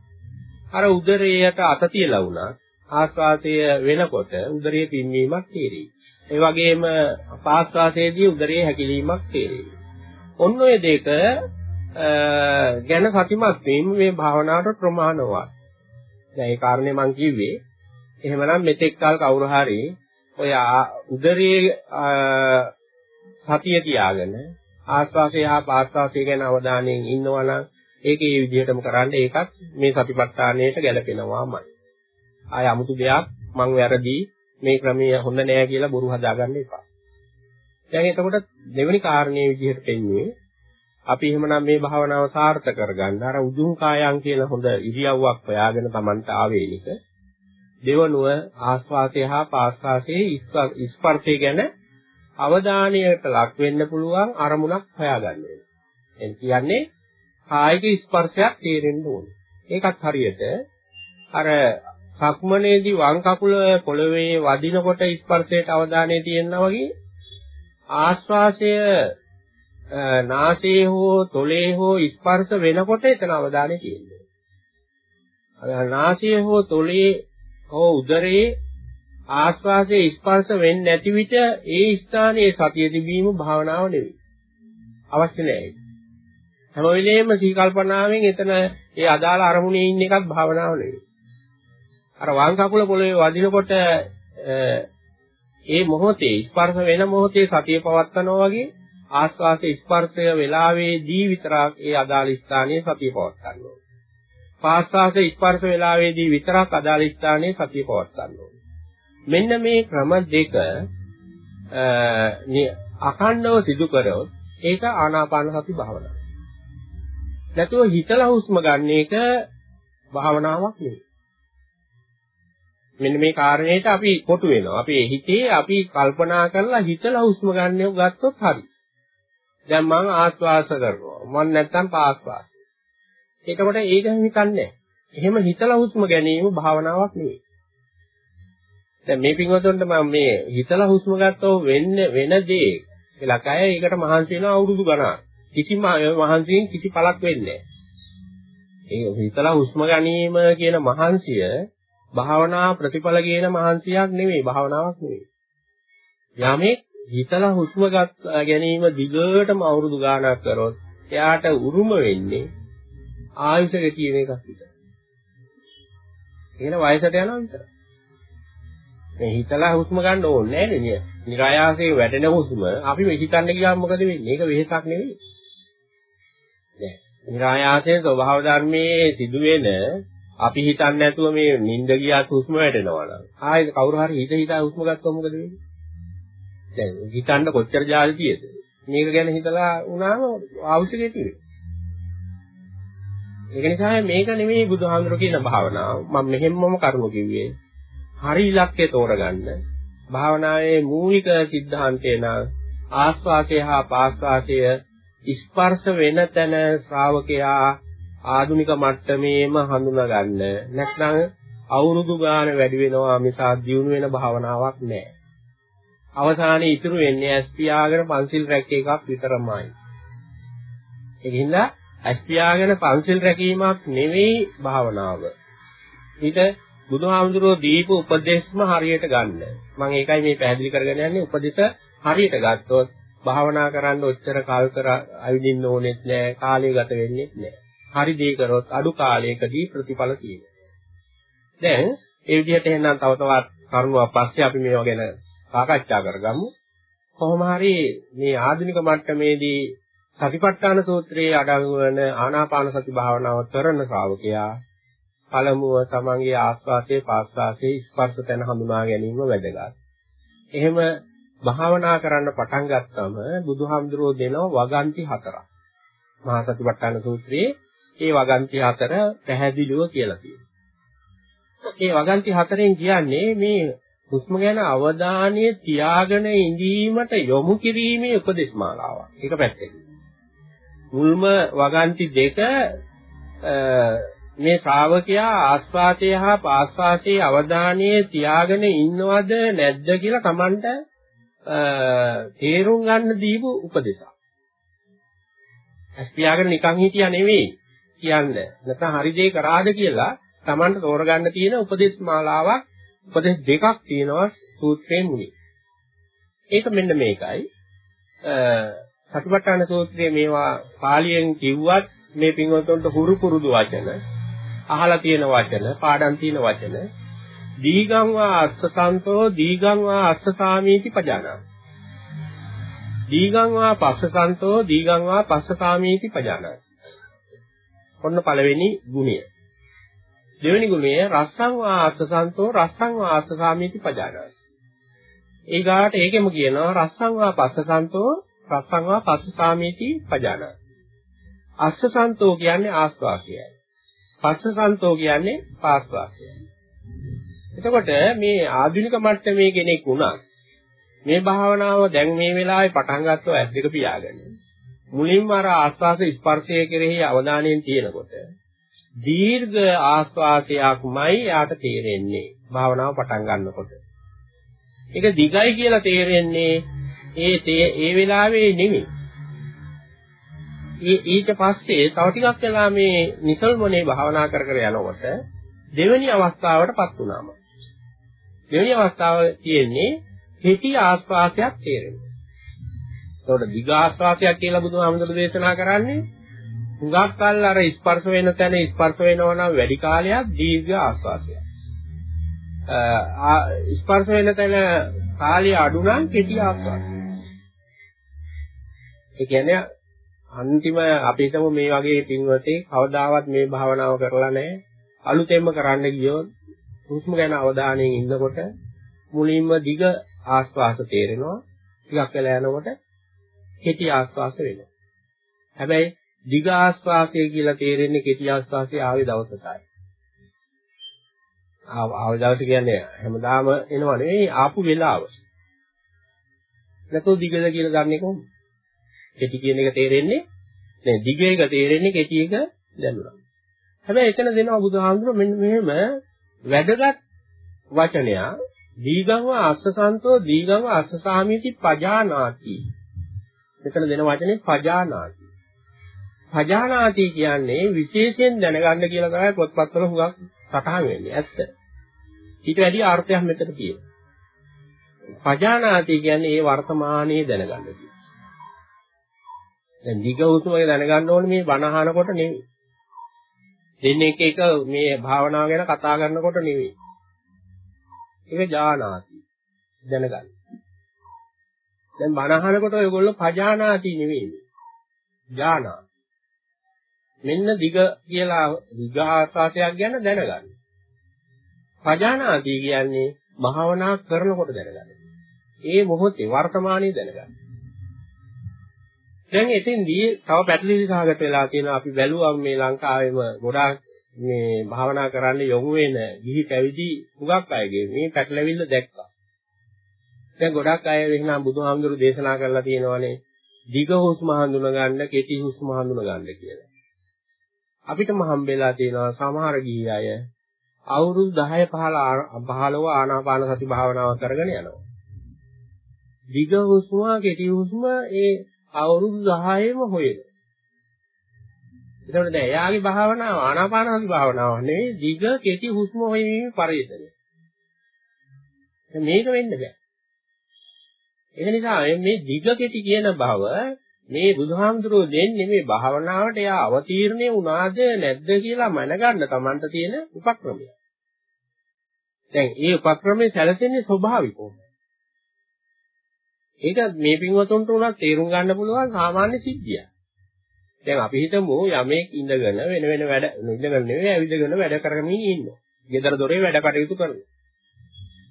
අර උදරයට අත තියලා වුණා ආස්වාසය වෙනකොට උදරයේ පිම්වීමක් තේරෙයි. ඒ වගේම පාස්වාසයේදී උදරයේ හැකිලීමක් තේරෙයි. ඔන්න ඔය දෙක ගැන සතිමත් වීම මේ භාවනාවට ප්‍රමාණවත්. දැන් ඒ කාරණේ මම කිව්වේ එහෙමනම් මෙතෙක් කල කවුරු හරි ඔය උදරයේ සතිය තියාගෙන ආස්වාසය හා පාස්වාසය ගැන අවධානයෙන් ඉන්නවා නම් ඒක ඒ විදිහටම කරන්න ඒකත් මේ සතිපට්ඨානයට ගැලපෙනවාමයි. ආය 아무තු දෙයක් මං වැරදි මේ ක්‍රමය හොඳ නෑ කියලා බොරු හදාගන්න එපා. දැන් එතකොට දෙවෙනි කාරණේ විදිහට පෙන්වුවේ අපි එහෙමනම් මේ භාවනාව සාර්ථක කරගන්න අර උජුං කායං කියන හොඳ ඉරියව්වක් හොයාගෙන Tamanට ආවේනික දෙවනුව ආස්වාසය හා පාස්වාසයේ ස්පර්ශය ගැන අවධානයට ලක් වෙන්න පුළුවන් අරමුණක් හොයාගන්න වෙනවා. එන් කියන්නේ කායික ස්පර්ශයක් තේරෙන්න ඕනේ. ඒකත් හරියට අර සක්මනේදී වම් කකුල පොළවේ වදිනකොට ස්පර්ශයට අවධානය තියෙනවා වගේ ආශ්වාසය නාසයේ හෝ තොලේ හෝ ස්පර්ශ වෙනකොට එතන අවධානය තියෙනවා. නාසයේ හෝ තොලේ හෝ උදරයේ ආශ්වාසයේ ස්පර්ශ වෙන්නේ නැති විට ඒ ස්ථානයේ සතිය තිබීම භාවනාව නෙවෙයි. අවශ්‍ය නැහැ. හැම වෙලෙම සී කල්පනාවෙන් එතන ඒ අදාළ අරමුණේ ඉන්න එකත් භාවනාව නෙවෙයි. අර වම් කකුල පොළවේ වදිනකොට ඒ මොහොතේ ස්පර්ශ වෙන මොහොතේ සතිය පවත්නවා වගේ ආස්වාස ස්පර්ශය වෙලාවේදී විතරක් ඒ අදාළ ස්ථානයේ සතිය පවත්වන්න ඕනේ. පාස්වාස ස්පර්ශ වෙලාවේදී විතරක් අදාළ ස්ථානයේ සතිය පවත්වන්න ඕනේ. මෙන්න මේ ක්‍රම දෙක අඛණ්ඩව සිදු කරොත් ඒක ආනාපාන සති භාවනාව. නැතුව හිතලා හුස්ම ගන්න එක භාවනාවක් නෙවෙයි. මෙන්න මේ කාරණේට අපි කොටු වෙනවා. අපේ හිතේ අපි කල්පනා කරලා හිතලා හුස්ම ගන්නව ගත්තොත් හරි. දැන් මම ආස්වාස කරනවා. මම නැත්තම් පාස්වාස. එතකොට ඒක හිතන්නේ එහෙම හිතලා හුස්ම ගැනීම භාවනාවක් නෙවෙයි. දැන් මේ පින්වතුන්ට මම මේ හිතලා හුස්ම ගත්තෝ වෙන්න වෙන දේ කියලා කය ඒකට මහන්සි වෙනවා අවුරුදු ගණන්. කිසිම මහන්සියෙන් කිසි පළක් වෙන්නේ නැහැ. ඒ හිතලා හුස්ම ගැනීම කියන මහන්සිය භාවනා ප්‍රතිඵල කියන මහන්සියක් නෙවෙයි භාවනාවක් නෙවෙයි. යමෙක් හිතලා හුස්ම ගැනීම දිගටම අවුරුදු ගාණක් කරොත් එයාට උරුම වෙන්නේ ආයුෂක කියන එකක් විතරයි. එහෙනම් වයසට යනවා විතරයි. මේ හිතලා හුස්ම ගන්න ඕනේ නෑනේ නිය. નિરાයාසයෙන් වැටෙන හුස්ම අපි මේ හිතන්න ගියාම මොකද වෙන්නේ? ඒක වෙහසක් නෙවෙයි. නෑ. નિરાයාසයෙන් ස්වභාව ධර්මයේ සිදුවෙන අපි හිතන්නේ නැතුව මේ නිින්ද ගියත් හුස්ම වැටෙනවා නම් ආයේ කවුරු හරි හිත හිතා හුස්ම ගත්තොත් මොකද වෙන්නේ? දැන් හිතන්න කොච්චර ජාති තියෙද? මේක ගැන හිතලා වුණාම අවශ්‍යකේ තියෙනවා. ඒක නිසා මේක නෙමෙයි බුදුහාඳුර කියන භාවනාව. මම මෙහෙම්මම කරුණු කිව්වේ. හරි ඉලක්කය තෝරගන්න. භාවනාවේ මූලික સિદ્ધාන්තය නම් ආස්වාසය හා පාස්වාසය ස්පර්ශ වෙන තැන ශ්‍රාවකයා ආධුනික මට්ටමේම හඳුනා ගන්න. නැත්නම් අවුරුදු ගාන වැඩි වෙනවා මිස දියුණු වෙන භාවනාවක් නැහැ. අවසානයේ ඉතුරු වෙන්නේ ඇස් පියාගෙන පන්සිල් රැක එකක් විතරමයි. ඒකින්ද ඇස් පියාගෙන පන්සිල් රැකීමක් නෙවෙයි භාවනාව. ඊට බුදුහාමුදුරුවෝ දීපු උපදේශම හරියට ගන්න. මම ඒකයි මේ පැහැදිලි කරගෙන යන්නේ උපදේශ හරියට ගත්තොත් භාවනා කරන්න ඔච්චර කල් කර අවිදින්න ඕනෙත් නෑ කාලය ගත වෙන්නේ නෑ. හරි දේ කරොත් අඩු කාලයකදී ප්‍රතිඵල තියෙනවා. දැන් ඒ විදිහට එහෙනම් තව තවත් කරුණු පස්සේ අපි මේවා ගැන සාකච්ඡා කරගමු. කොහොම හරි මේ ආධුනික මට්ටමේදී සතිපට්ඨාන සූත්‍රයේ අඩංගු වන ආනාපාන සති භාවනාව කරන ශ්‍රාවකයා පළමුව තමන්ගේ ආස්වාදයේ පාස්වාදයේ ස්පර්ශ තැන හඳුනා ගැනීම වැදගත්. එහෙම භාවනා කරන්න පටන් ගත්තම බුදුහාමුදුරුවෝ දෙනවා වගන්ති හතරක්. මහා සතිපට්ඨාන සූත්‍රයේ ඒ වගන්ති හතර පැහැදිලිව කියලා තියෙනවා. ඒ වගන්ති හතරෙන් කියන්නේ මේ හුස්ම ගැන අවධානය තියාගෙන ඉඳීමට යොමු කිරීමේ උපදේශ මාලාවක්. ඒක පැත්තකින්. මුල්ම වගන්ති දෙක මේ ශ්‍රාවකයා ආස්වාදයේ හා පාස්වාදයේ අවධානය තියාගෙන ඉන්නවද නැද්ද කියලා Tamanට තේරුම් ගන්න දීපු උපදේශයක්. ඇස් පියාගෙන නිකන් හිටියා නෙවෙයි කියන්නේ. නැත්නම් හරි දේ කරාද කියලා Tamanට තෝරගන්න තියෙන උපදේශ මාලාවක් උපදේශ දෙකක් තියෙනවා සූත්‍රයෙන් මුලින්. ඒක මෙන්න මේකයි. සතිපට්ඨාන සූත්‍රයේ මේවා පාලියෙන් කිව්වත් මේ පින්වතුන්ට හුරු පුරුදු වචන අහලා තියෙන වචන පාඩම් තියෙන වචන දීගං වා අස්සසන්තෝ දීගං වා අස්සසාමීති පජානාති දීගං වා පස්සසන්තෝ දීගං වා පස්සසාමීති පජානාති ඔන්න පළවෙනි ගුණය දෙවෙනි ගුණය රස්සං වා අස්සසන්තෝ රස්සං වා අස්සසාමීති පජානාති ඊගාට ඒකෙම කියනවා රස්සං වා පස්සසන්තෝ රස්සං වා පස්සසාමීති පජානාති. අස්සසන්තෝ කියන්නේ ආස්වාසයයි. පස්සසන්තෝ කියන්නේ පාස්වාසයයි. එතකොට මේ ආධුනික මට්ටමේ කෙනෙක් වුණා මේ භාවනාව දැන් මේ වෙලාවේ පටන් ගත්තව ඇස් දෙක පියාගෙන. මුලින්ම අර ආස්වාස ස්පර්ශය කෙරෙහි අවධානයෙන් තියෙනකොට දීර්ඝ ආස්වාසයක්මයි යාට තේරෙන්නේ. භාවනාව පටන් ගන්නකොට. ඒක දිගයි කියලා තේරෙන්නේ ඒ ඒ වෙලාවේ නෙමෙයි. ඒ ඊට පස්සේ තව ටිකක් වෙලා මේ නිසල්මනේ භාවනා කර කර යනකොට දෙවෙනි අවස්ථාවටපත් වුණාම. දෙවෙනි අවස්ථාව තියෙන්නේ කෙටි ආස්වාසයක් තේරෙනවා. ඒකට දිග ආස්වාසයක් කියලා බුදුහාමුදුරු දේශනා කරන්නේ හුඟක් කල් අර ස්පර්ශ වෙන තැන ස්පර්ශ වෙනවා නම් වැඩි කාලයක් දීර්ඝ ආස්වාසයක්. ස්පර්ශ වෙන තැන කාලය අඩු නම් කෙටි ආස්වාසයක්. ඒ කියන්නේ අන්තිම අපි හිතමු මේ වගේ පින්වතේ කවදාවත් මේ භාවනාව කරලා නැහැ. අලුතෙන්ම කරන්න ගියොත් හුස්ම ගැන අවධානයෙන් ඉන්නකොට මුලින්ම දිග ආශ්වාස තේරෙනවා ටිකක් වෙලා යනකොට කෙටි ආශ්වාස වෙනවා හැබැයි දිග ආශ්වාසය කියලා තේරෙන්නේ කෙටි ආශ්වාසය ආවේ දවසටයි ආව දවස කියන්නේ හැමදාම එනව නෙවෙයි ආපු වෙලාව. නැතෝ දිගද කියලා දන්නේ කොහොමද? කෙටි කියන එක තේරෙන්නේ නේ දිග එක තේරෙන්නේ කෙටි එක දැනුණා. හැබැයි එතන දෙනවා බුදුහාමුදුරුවෝ මෙන්න මෙහෙම වැදගත් වචනයක්. දීගංව අස්සසන්තෝ දීගංව අස්සසාමීති පජානාති. මෙතන දෙන වචනේ පජානාති. පජානාති කියන්නේ විශේෂයෙන් දැනගන්න කියලා තමයි පොත්පත්වල හුඟක් සටහන් වෙන්නේ. ඇත්ත. ඊට වැඩි අර්ථයක් මෙතන තියෙනවා. පජානාති කියන්නේ ඒ වර්තමානයේ දැනගන්න කියන. දැන් දිග උතුම දැනගන්න ඕනේ මේ බණ අහනකොට නෙවෙයි. දෙන්නේ එක එක මේ භාවනාව ගැන කතා කරනකොට නෙවෙයි. ඒක ජානාති. දැනගන්න. දැන් බණහනකොට ඔයගොල්ලෝ පජානාති නෙවෙයි. ජානා. මෙන්න දිග කියලා විගාසාසයක් ගැන දැනගන්න. පජානාති කියන්නේ භාවනා කරනකොට දැනගන්න. ඒ මොහොතේ වර්තමානයේ දැනගන්න. දැන් එතෙන්දී තව පැටලිලි සහගත වෙලා තියෙනවා අපි බැලුවම් මේ ලංකාවේම ගොඩාක් මේ භාවනා කරන්න යොමු වෙන ගිහි පැවිදි හුඟක් අයගේ මේ පැටලවිල්ල දැක්කා. දැන් ගොඩක් අය වෙනනම් බුදුහාමුදුරු දේශනා කරලා තියෙනවානේ දිග හුස්ම හඳුන ගන්න, කෙටි හුස්ම හඳුන ගන්න කියලා. අපිටම හම්බෙලා තියෙනවා සමහර ගිහි අය අවුරුදු 10 15 15 ආනාපාන සති භාවනාව කරගෙන යනවා. දිග හුස්ම කෙටි හුස්ම ඒ අවුරුදු 10ෙම හොයන. එතකොට දැන් එයාගේ භාවනාව ආනාපාන සති භාවනාව නෙවෙයි දිග කෙටි හුස්ම හොයීමේ පරිශ්‍රය. මේක වෙන්න බෑ. ඒ නිසා මේ දිග කෙටි කියන බව මේ බුදුහාමුදුරුවෝ දෙන්නේ මේ භාවනාවට එයා අවතීර්ණය වුණාද නැද්ද කියලා මනගන්න Tamanට තියෙන උපක්‍රමය. දැන් මේ උපක්‍රමයේ සැලසෙන්නේ ස්වභාවිකවම. ඒක මේ පින්වතුන්ට උනත් තේරුම් ගන්න පුළුවන් සාමාන්‍ය සිද්ධියක්. දැන් අපි හිතමු යමෙක් ඉඳගෙන වෙන වෙන වැඩ ඉඳගෙන නෙවෙයි ඇවිදගෙන වැඩ කරමින් ඉන්නවා. ගෙදර දොරේ වැඩ කටයුතු කරනවා.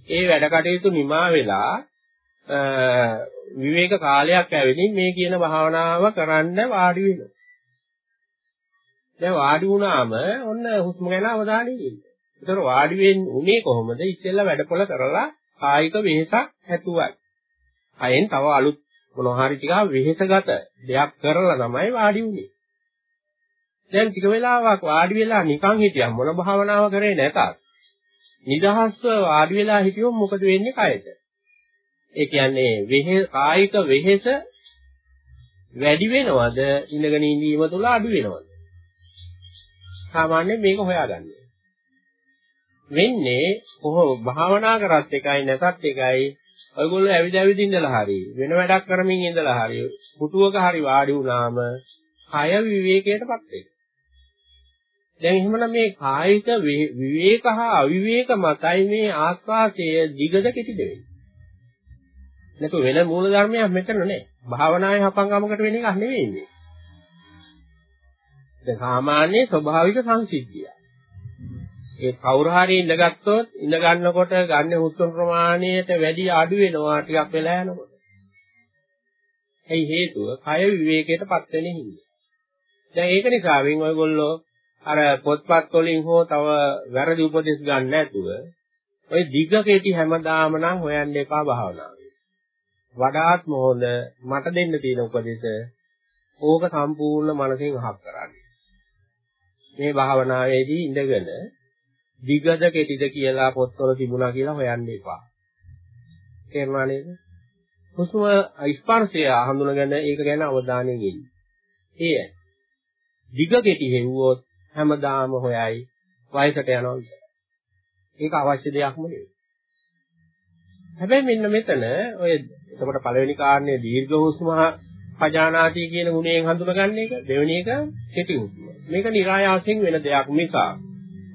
ඒ වැඩ කටයුතු නිමා වෙලා විවේක කාලයක් ඇවිදින් මේ කියන භාවනාව කරන්න වාඩි වෙනවා. දැන් වාඩි වුණාම ඔන්න හුස්ම ගැන අවධානය යොමු. ඒතර වාඩි වෙන්නේ උනේ කොහොමද? ඉස්සෙල්ලා වැඩපොළ කරලා කායික වෙහසක් ඇතුවයි. අයෙන් තව අලුත් මොනවා හරි ටිකක් වෙහෙසගත දෙයක් කරලා තමයි වාඩි වුනේ. දැන් ටික වෙලාවක් වාඩි වෙලා නිකන් හිටියම් මොන භාවනාව කරේ නැතත් නිදහස්ව වාඩි වෙලා හිටියොත් මොකද වෙන්නේ කයට? ඒ කියන්නේ වෙහෙ කායික වෙහෙස වැඩි වෙනවද ඉඳගෙන ඉඳීම තුළ අඩු වෙනවද? සාමාන්‍යයෙන් මේක හොයාගන්නේ. වෙන්නේ කොහොම භාවනා කරත් එකයි නැතත් එකයි ඔයගොල්ලෝ ඇවිද ඇවිද ඉඳලා හරි වෙන වැඩක් කරමින් ඉඳලා හරි පුටුවක හරි වාඩි වුණාම කය විවේකයටපත් වෙනවා. දැන් එහෙමනම් මේ කායික විවේක හා අවිවේක මතයි මේ ආස්වාසය දිගද කෙටිද වෙන්නේ. නැතු වෙන මූල ධර්මයක් මෙතන නෑ. භාවනාවේ හපංගමකට වෙන එකක් නෙවෙයි මේ. දැන් සාමාන්‍ය ස්වභාවික සංසිද්ධිය. ඒ කවුරු හරි ඉඳගත්තොත් ඉඳ ගන්නකොට ගන්න හුස්ම ප්‍රමාණයට වැඩි අඩු වෙනවා ටිකක් වෙලා යනකොට. ඒ හේතුව කය විවේකයටපත් වෙන හින්දා. දැන් ඒක නිසා වෙන් ඔයගොල්ලෝ අර පොත්පත් වලින් හෝ තව වැරදි උපදෙස් ගන්න නැතුව ඔය දිග කෙටි හැමදාම නම් හොයන්න එපා භාවනාවේ. වඩාත්ම හොඳ මට දෙන්න තියෙන උපදෙස ඕක සම්පූර්ණ මනසෙන් අහක් කරන්න. මේ භාවනාවේදී ඉඳගෙන දිගද කෙටිද කියලා පොත්වල තිබුණා කියලා හොයන්න එපා. තේරුණා නේද? හුස්ම ස්පර්ශය හඳුනගෙන ඒක ගැන අවධානයෙන් ඉන්න. ඒ දිග කෙටි හෙව්වොත් හැමදාම හොයයි වයසට යනවා ඒක අවශ්‍ය දෙයක්ම නෙවෙයි. හැබැයි මෙන්න මෙතන ඔය එතකොට පළවෙනි කාරණේ දීර්ඝ හුස්ම පජානාති කියන ගුණයෙන් හඳුනගන්න එක දෙවෙනි එක කෙටි හුස්ම. මේක નિરાයාසයෙන් වෙන දෙයක් මිසක්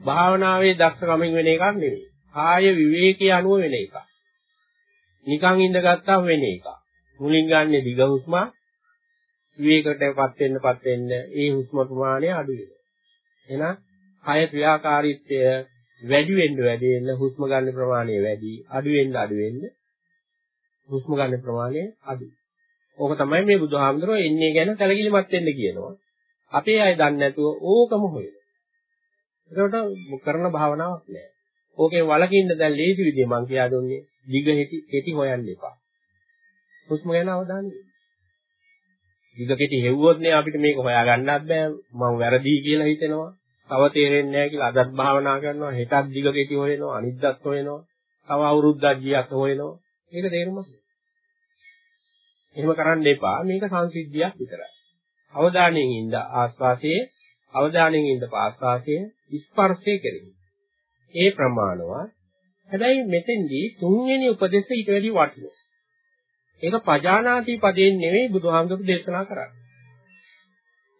භාවනාවේ දක්ෂකමින් වෙන එකක් නෙවෙයි. කාය විවේකයේ අනුව වෙන එකක්. නිකන් ඉඳගත්තාම වෙන එකක්. මුලින් ගන්න දිග හුස්ම විවේකයටපත් වෙන්නපත් වෙන්න ඒ හුස්ම ප්‍රමාණය අඩු වෙනවා. එහෙනම් කය ක්‍රියාකාරීත්වය වැඩි වෙන්න වැඩි වෙන්න හුස්ම ගන්න ප්‍රමාණය වැඩි අඩු වෙන්න අඩු වෙන්න හුස්ම ගන්න ප්‍රමාණය අඩු. ඕක තමයි මේ බුදුහාමුදුරුවෝ එන්නේ ගැන සැලකිලිමත් වෙන්න කියනවා. අපේ අය දන්නේ නැතුව ඕකම හොයනවා. ඒකට කරන භාවනාවක් නෑ. ඕකේ වලකින්න දැන් ලේසි විදිය මං කියා දුන්නේ දිග හිටි කෙටි හොයන්න එපා. හුස්ම ගැන අවධානය යොමු. දිග කෙටි හෙව්වොත් නේ අපිට මේක හොයාගන්නත් බෑ. මම වැරදි කියලා හිතෙනවා. තව තේරෙන්නේ නැහැ කියලා අදත් භාවනා කරනවා. හෙටත් දිග කෙටි හොයනවා. අනිද්දාත් හොයනවා. තව අවුරුද්දක් ගියත් හොයනවා. ඒක තේරුමක් එහෙම කරන්න එපා. මේක සංසිද්ධියක් විතරයි. අවධානයෙන් ඉඳ ආස්වාසයේ අවධානයෙන් ඉඳ පාස්වාසයේ ස්පර්ශය කෙරෙහි. ඒ ප්‍රමාණවත්. හැබැයි මෙතෙන්දී තුන්වෙනි උපදේශ ඊට වැඩි වටිනවා. ඒක පජානාති පදයෙන් නෙවෙයි බුදුහාමුදුරු දේශනා කරන්නේ.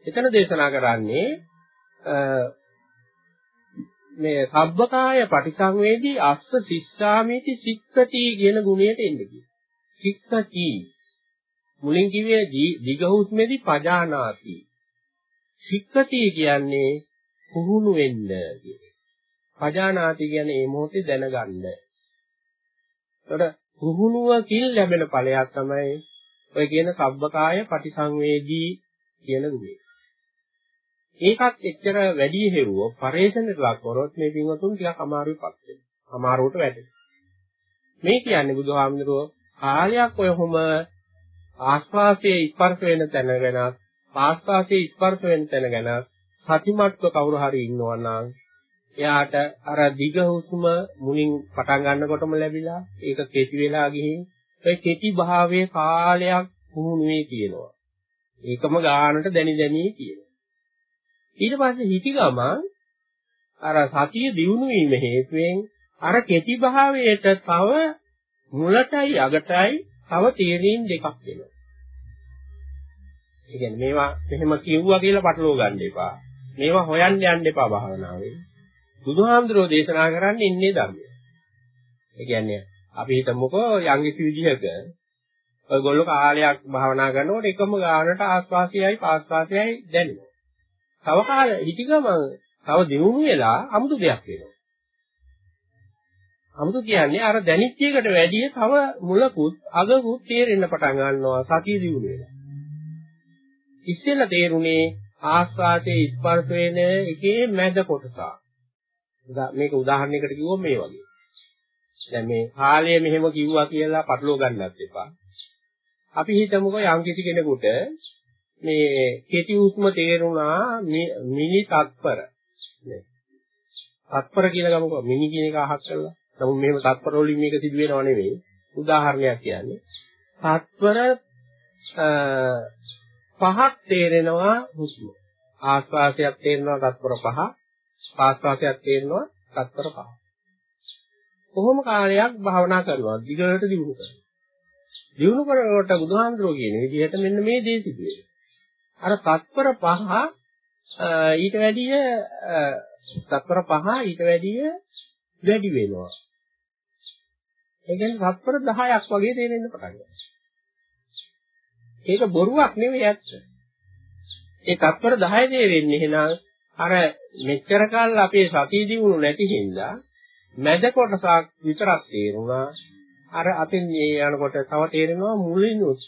එතන දේශනා කරන්නේ මේ සබ්බකාය පටිසංවේදී අස්ස සිස්සාමිති සික්කති කියන ගුණයට එන්නේ කියන. සික්කති මුලින් කිව්වේ දිග හුස්මේදී පජානාති. සික්කති කියන්නේ පුහුණු වෙන්න කියන්නේ. පජානාති කියන්නේ මේ මොහොතේ දැනගන්න. ඒතකොට පුහුණුවකින් ලැබෙන ඵලයක් තමයි ඔය කියන සබ්බකාය පටිසංවේදී කියන දුවේ. ඒකත් එච්චර වැඩි හේරුව පරේෂණයට ලක් කරොත් මේ පින්වතුන් ටිකක් අමාරුයි පත් වෙනවා. අමාරුවට වැටෙනවා. මේ කියන්නේ බුදුහාමුදුරුවෝ කාලයක් ඔය හොම ආස්වාසයේ ස්පර්ශ වෙන තැන ගැන ආස්වාසයේ ස්පර්ශ වෙන තැන ගැන සතිමත්ව කවුරු හරි ඉන්නවා නම් එයාට අර දිග හුස්ම මුලින් පටන් ගන්නකොටම ලැබිලා ඒක කෙටි වෙලා ගිහින් ඒ කෙටි භාවයේ කාලයක් පුහුණුවේ කියනවා. ඒකම ගානට දැනි දැනි කියනවා. ඊට පස්සේ හිටි ගමන් අර සතිය දියුණු වීම හේතුවෙන් අර කෙටි භාවයට තව මුලටයි අගටයි තව තීරීම් දෙකක් වෙනවා. ඒ කියන්නේ මේවා මෙහෙම කිව්වා කියලා පටලවා ගන්න එපා. මේවා හොයන්න යන්න එපා භාවනාවේ. බුදුහාමුදුරෝ දේශනා කරන්නේ ඉන්නේ ධර්මය. ඒ කියන්නේ අපි හිතමුකෝ යම්කිසි විදිහක ඔයගොල්ලෝ කාලයක් භාවනා කරනකොට එකම ගානට ආස්වාසියයි පාස්වාසියයි දැනෙනවා. තව කාල හිටිගම තව දිනුනු වෙලා අමුතු දෙයක් වෙනවා. අමුතු කියන්නේ අර දැනිච්ච එකට වැඩිය තව මුලකුත් අගකුත් තේරෙන්න පටන් ගන්නවා සතිය දිනු වෙලා. ඉස්සෙල්ලා තේරුනේ ආස්වාදයේ ස්පර්ශ වෙන එකේ මැද කොටස. මේක උදාහරණයකට කිව්වොත් මේ වගේ. දැන් මේ කාලය මෙහෙම කිව්වා කියලා පටලව ගන්නත් එපා. අපි හිතමුකෝ යම් කිසි කෙනෙකුට මේ කෙටි උස්ම තේරුණා මිලි තත්පර. නේ. තත්පර කියලා ගමුකෝ මිනි කියන එක අහක් කළා. නමුත් මෙහෙම තත්පර වලින් මේක සිදු වෙනව නෙවෙයි. උදාහරණයක් කියන්නේ. තත්පර පහක් තේරෙනවා හුස්ම. ආස්වාසයක් තේරෙනවා තත්පර පහ. ආස්වාසයක් තේරෙනවා තත්පර පහ. කොහොම කාලයක් භාවනා කරනවා දිගට දිනු කරනවා. දිනු කරනකොට බුදුහාමුදුරුවෝ කියන විදිහට මෙන්න මේ දේ සිදුවේ. අර තත්පර පහ ඊට වැඩිය තත්පර පහ ඊට වැඩිය වැඩි වෙනවා. ඒ කියන්නේ තත්පර 10ක් වගේ තේරෙන්න පටන් ගන්නවා. ඒක බොරුවක් නෙවෙයි ඇත්ත. ඒ තත්පර 10 තේරෙන්නේ එහෙනම් අර මෙච්චර කාල අපේ සතිය දිනුනේ නැති හින්දා මැද කොටසක් විතරක් තේරුණා. අර අතින් මේ යනකොට තව තේරෙනවා මුලිනුත්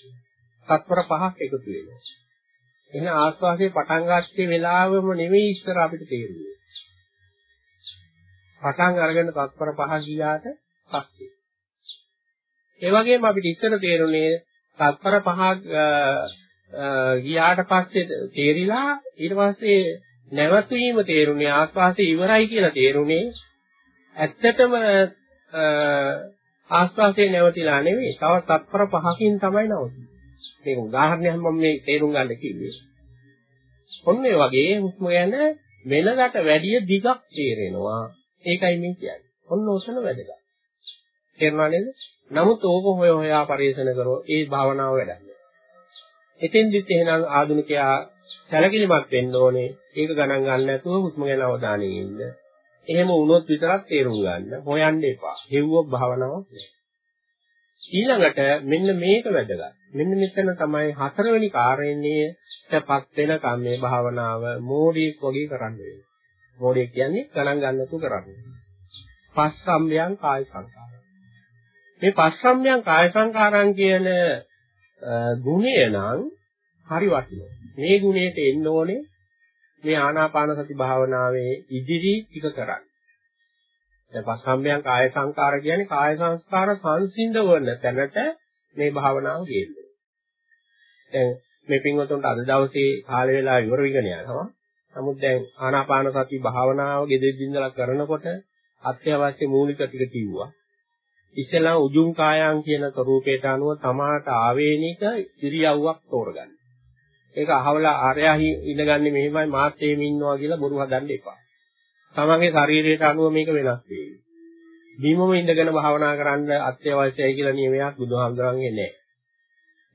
තත්පර පහක් එකතු වෙනවා. එහෙනම් ආස්වාසේ පටන් ගත්තේ වෙලාවෙම නෙවෙයි ඉස්සර අපිට තේරුනේ. පටන් අරගෙන තත්පර පහ ගියාට පස්සේ. ඒ වගේම අපිට ඉස්සර තේරුනේ තත්පර පහක් ගියාට පස්සේ තේරිලා ඊට පස්සේ නැවතීම තේරුනේ ආස්වාසේ ඉවරයි කියලා තේරුනේ ඇත්තටම ආස්වාසේ නැවතිලා නෙවෙයි තව තත්පර පහකින් තමයි නවතින්නේ. මේක උදාහරණයක් මම මේ තේරුම් ගන්න කිව්වේ. ඔන්න ඒ වගේ හුස්ම ගැන වෙනකට වැඩිය දිගක් තේරෙනවා. ඒකයි මේ කියන්නේ. ඔන්න ඔසන වැදගත්. තේරුණා නේද? නමුත් ඕක හොය හොයා පරිශන කරෝ ඒ භාවනාව වැඩන්නේ. එතෙන්දිත් එහෙනම් ආධුනිකයා සැලකිලිමත් වෙන්න ඕනේ. ඒක ගණන් ගන්න නැතුව හුස්ම ගැන අවධානය යොමු එහෙම වුණොත් විතරක් තේරුම් ගන්න. හොයන්න එපා. හෙව්වොත් භාවනාවක් නෑ. ඊළඟට මෙන්න මේක වැදගත්. මෙන්න මෙතන තමයි හතරවෙනි කාරණේටපත් වෙන මේ භාවනාව මෝඩියෙක් වගේ කරන්න වෙන්නේ. මෝඩියෙක් කියන්නේ ගණන් ගන්න නැතුව කරන්නේ. පස්සම්යන් කාය සංකාර. මේ පස්සම්යන් කාය සංකාරම් කියන ගුණය නම් හරි වටිනවා. මේ ගුණයට එන්න ඕනේ මේ ආනාපාන සති භාවනාවේ ඉදිරි ටික කරන්න. දැන් පස්සම්යන් කාය සංකාර කියන්නේ කාය සංස්කාර සංසිඳවන තැනට මේ භාවනාව ගේන්නේ. දැන් මේ පින්වතුන්ට අද දවසේ කාල වේලා ඉවර වෙගෙන යනවා. නමුත් දැන් ආනාපාන සති භාවනාව ගෙදෙද්දි ඉඳලා කරනකොට අත්‍යවශ්‍ය මූලික ටික කිව්වා. ඉස්සෙල්ලා උජුම් කායං කියන ස්වરૂපයට අනුව තමාට ආවේනික ඉරියව්වක් තෝරගන්න. ඒක අහවලා ආරයා ඉඳගන්නේ මෙහෙමයි මාත් එහෙම ඉන්නවා කියලා බොරු හදන්න එපා. තමන්ගේ ශරීරයට අනුව මේක වෙනස් වෙයි. බිමම ඉඳගෙන භාවනා කරන්න අත්‍යවශ්‍යයි කියලා නියමයක් බුදුහාමුදුරන්ගේ නැහැ.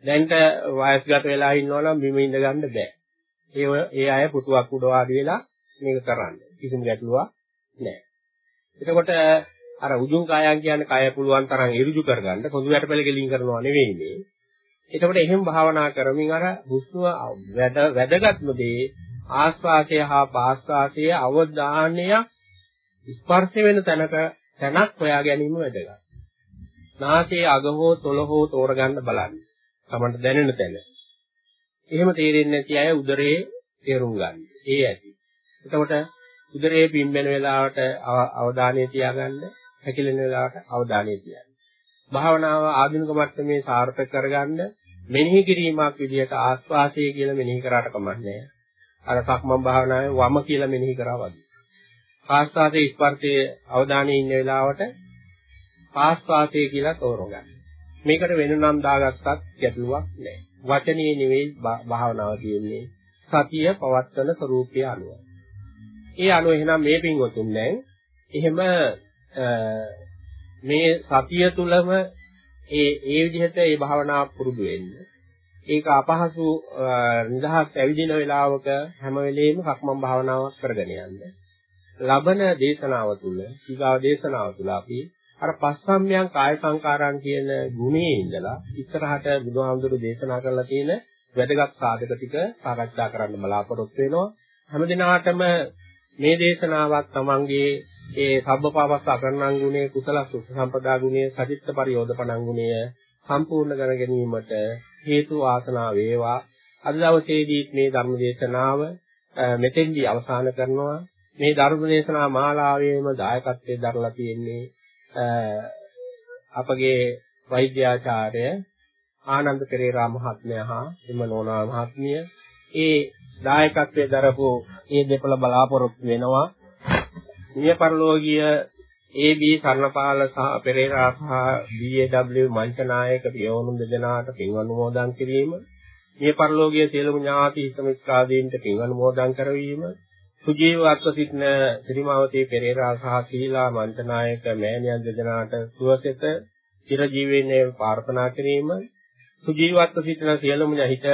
දැන්ට වයස්ගත වෙලා ඉන්නවා නම් බිම ඉඳ ගන්න බෑ. ඒ ඒ අය පුතුවක් උඩ වාඩි වෙලා මේක කරන්න. කිසිම ගැටලුවක් නැහැ. එතකොට අර උජුං කායන් කියන්නේ කය පුළුවන් තරම් ඉරුජු කරගන්න පොදු යටපැල ගෙලින් කරනවා නෙවෙයි මේ. එතකොට එහෙම භාවනා කරමින් අර හුස්ම වැදගත්ම දේ ආස්වාසය හා පාස්වාසය අවධානය ස්පර්ශ වෙන තැනක තැනක් හොයා ගැනීම වැදගත්. නාසයේ අග හෝ තොල හෝ තෝරගන්න බලන්න. තමන්ට දැනෙන තැන. එහෙම තේරෙන්නේ නැති අය උදරයේ තේරුම් ගන්න. ඒ ඇති. එතකොට උදරයේ පිම්බෙන වෙලාවට අවධානය තියාගන්න හැකිලෙන වෙලාවට අවධානය තියන්න. භාවනාව ආධුනික මට්ටමේ සාර්ථක කරගන්න මෙනෙහි කිරීමක් විදිහට ආස්වාසය කියලා මෙනෙහි කරාට කමන්නේ අර සක්මන් භාවනාවේ වම කියලා මෙනෙහි කරා වගේ. ආස්වාදයේ ස්පර්ශයේ අවධානයේ ඉන්න වෙලාවට ආස්වාසය කියලා තෝරගන්න. මේකට වෙන නම් දාගත්තත් ගැටලුවක් නැහැ. වචනේ නෙවෙයි භාවනාව තියෙන්නේ. සතිය පවත්තන ස්වરૂපය අනුව. ඒ අනුව එහෙනම් මේ පින්වතුන් දැන් එහෙම මේ සතිය තුලම ඒ ඒ විදිහට ඒ භාවනාව පුරුදු වෙන්න. ඒක අපහසු නිදහස් ඇවිදින වෙලාවක හැම වෙලෙම සක්මන් භාවනාවක් කරගෙන යන්න. ලබන දේශනාව තුල, ඊගාව දේශනාව තුල අපි අර පස්සම්යන් කාය සංකාරයන් කියන ගුණයේ ඉඳලා ඉස්සරහට බුදුහාමුදුරු දේශනා කරලා තියෙන වැදගත් සාධක ටික සාකච්ඡා කරන්න බලාපොරොත්තු වෙනවා. හැම දිනාටම මේ දේශනාවක් තමන්ගේ ඒ සබ්බපාවස්ස අකරණං ගුණය, කුසල සුඛ සම්පදා ගුණය, සචිත්ත පරියෝධපණං ගුණය සම්පූර්ණ කර ගැනීමට හේතු වාසනා වේවා. අද දවසේදී මේ ධර්ම දේශනාව මෙතෙන්දී අවසන් කරනවා. මේ ධර්ම දේශනා මාලාවේම දායකත්වයේ දරලා තියෙන්නේ අපගේ වෛද්‍යාචාර්ය ආනන්ද පෙරේරා මහත්මයා හා එම නෝනා මහත්මිය ඒ දායකත්වයේ දරපු ඒ දෙපළ බලාපොරොත්තු වෙනවා. මිය පරලෝකීය AB සර්ණපාල සහ පෙරේරා සහ BAW මංචනායක පියවුණු දෙදෙනාට පින් අනුමෝදන් කිරීම මිය පරලෝකීය සියලුම ඥාති හිත මිත්‍රාදීන්ට පින් අනුමෝදන් කරවීම සුජීවත්ව සිටින ශ්‍රීමාවතී පෙරේරා සහ සීලා මන්තනායක මෑණියන් දෙදෙනාට සුවසෙත චිරජීවීනේ ප්‍රාර්ථනා කිරීම. සුජීවත්ව සිටින සියලුම හිත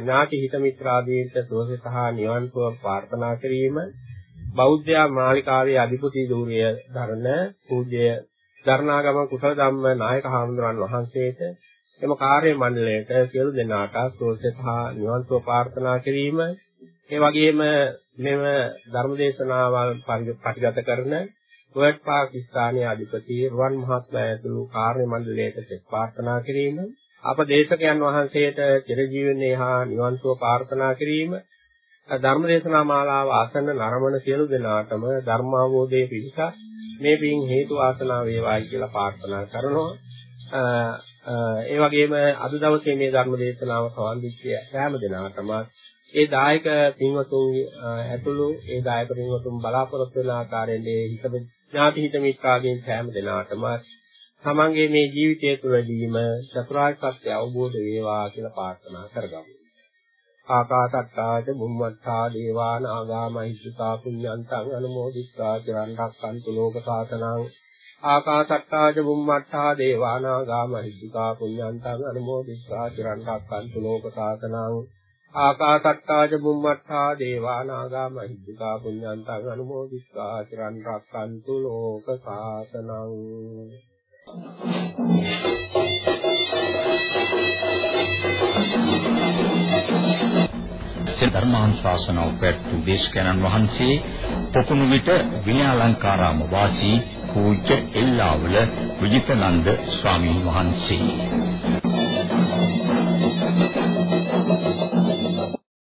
ඥාති හිත මිත්‍රාදීන්ට සුවසෙත හා නිවන් සුව ප්‍රාර්ථනා කිරීම. බෞද්ධ මාලිකාවේ අධිපති ධූරය දරන පූජ්‍ය දරණාගම කුසල ධම්ම නායක හාමුදුරන් වහන්සේට එම කාර්ය මණ්ඩලයට සියලු දෙනාට සුවසෙත හා නිවන් සුව ප්‍රාර්ථනා කිරීම. ඒ වගේම මෙම ධර්මදේශනාවල් පරිගත කරන වර්ඩ් පාකිස්තානයේ අධිපති රුවන් මහත්මයා ඇතුළු කාර්ය මණ්ඩලයට සෙත් ප්‍රාර්ථනා කිරීම අප දේශකයන් වහන්සේට චිරජීවනයේ හා නිවන් සුව ප්‍රාර්ථනා කිරීම ධර්මදේශනා මාලාව ආසන්න නරමන සියලු දෙනාටම ධර්මාවෝදයේ පිහිට මේ පින් හේතු වාසනා වේවායි කියලා ප්‍රාර්ථනා කරනවා. ඒ වගේම අද දවසේ මේ ධර්ම දේශනාව සම්බන්ධිච්ච සෑම දිනකටම ඒ දායක පින්වතුන් ඇතුළු ඒ දායක පින්වතුන් බලාපොරොත්තු වෙන ආකාරයෙන් මේ හිත ඥාති හිත මිත්‍රාගෙන් සෑම දිනාටම තමන්ගේ මේ ජීවිතය තුළදීම චතුරාර්ය සත්‍ය අවබෝධ වේවා කියලා ප්‍රාර්ථනා කරගමු. ආකාසත්තාච බුම්මත්තා දේවා නාගා මහිත්‍තිකා පුඤ්ඤන්තං අනුමෝදිත්වා චිරන් රක්칸තු ලෝක සාසනං ආකාසත්තාච බුම්මත්තා දේවා නාගා මහිත්‍තිකා පුඤ්ඤන්තං අනුමෝදිත්වා චිරන් රක්칸තු ලෝක සාසනං ආකාසට්ටාච බුම්මට්ටා දේවානාගා මහිද්దికා පුඤ්ඤන්තං අනුමෝදිස්වා චිරන් රක්칸තු ලෝක සාසනං
ධර්මානුශාසනාව පැවැත්වූ දේශකයන්න් වහන්සේ පොකුණු විට විනයාලංකාරාම වාසී පූජ්‍ය එල්ලාවල විජිතනන්ද ස්වාමීන් වහන්සේ.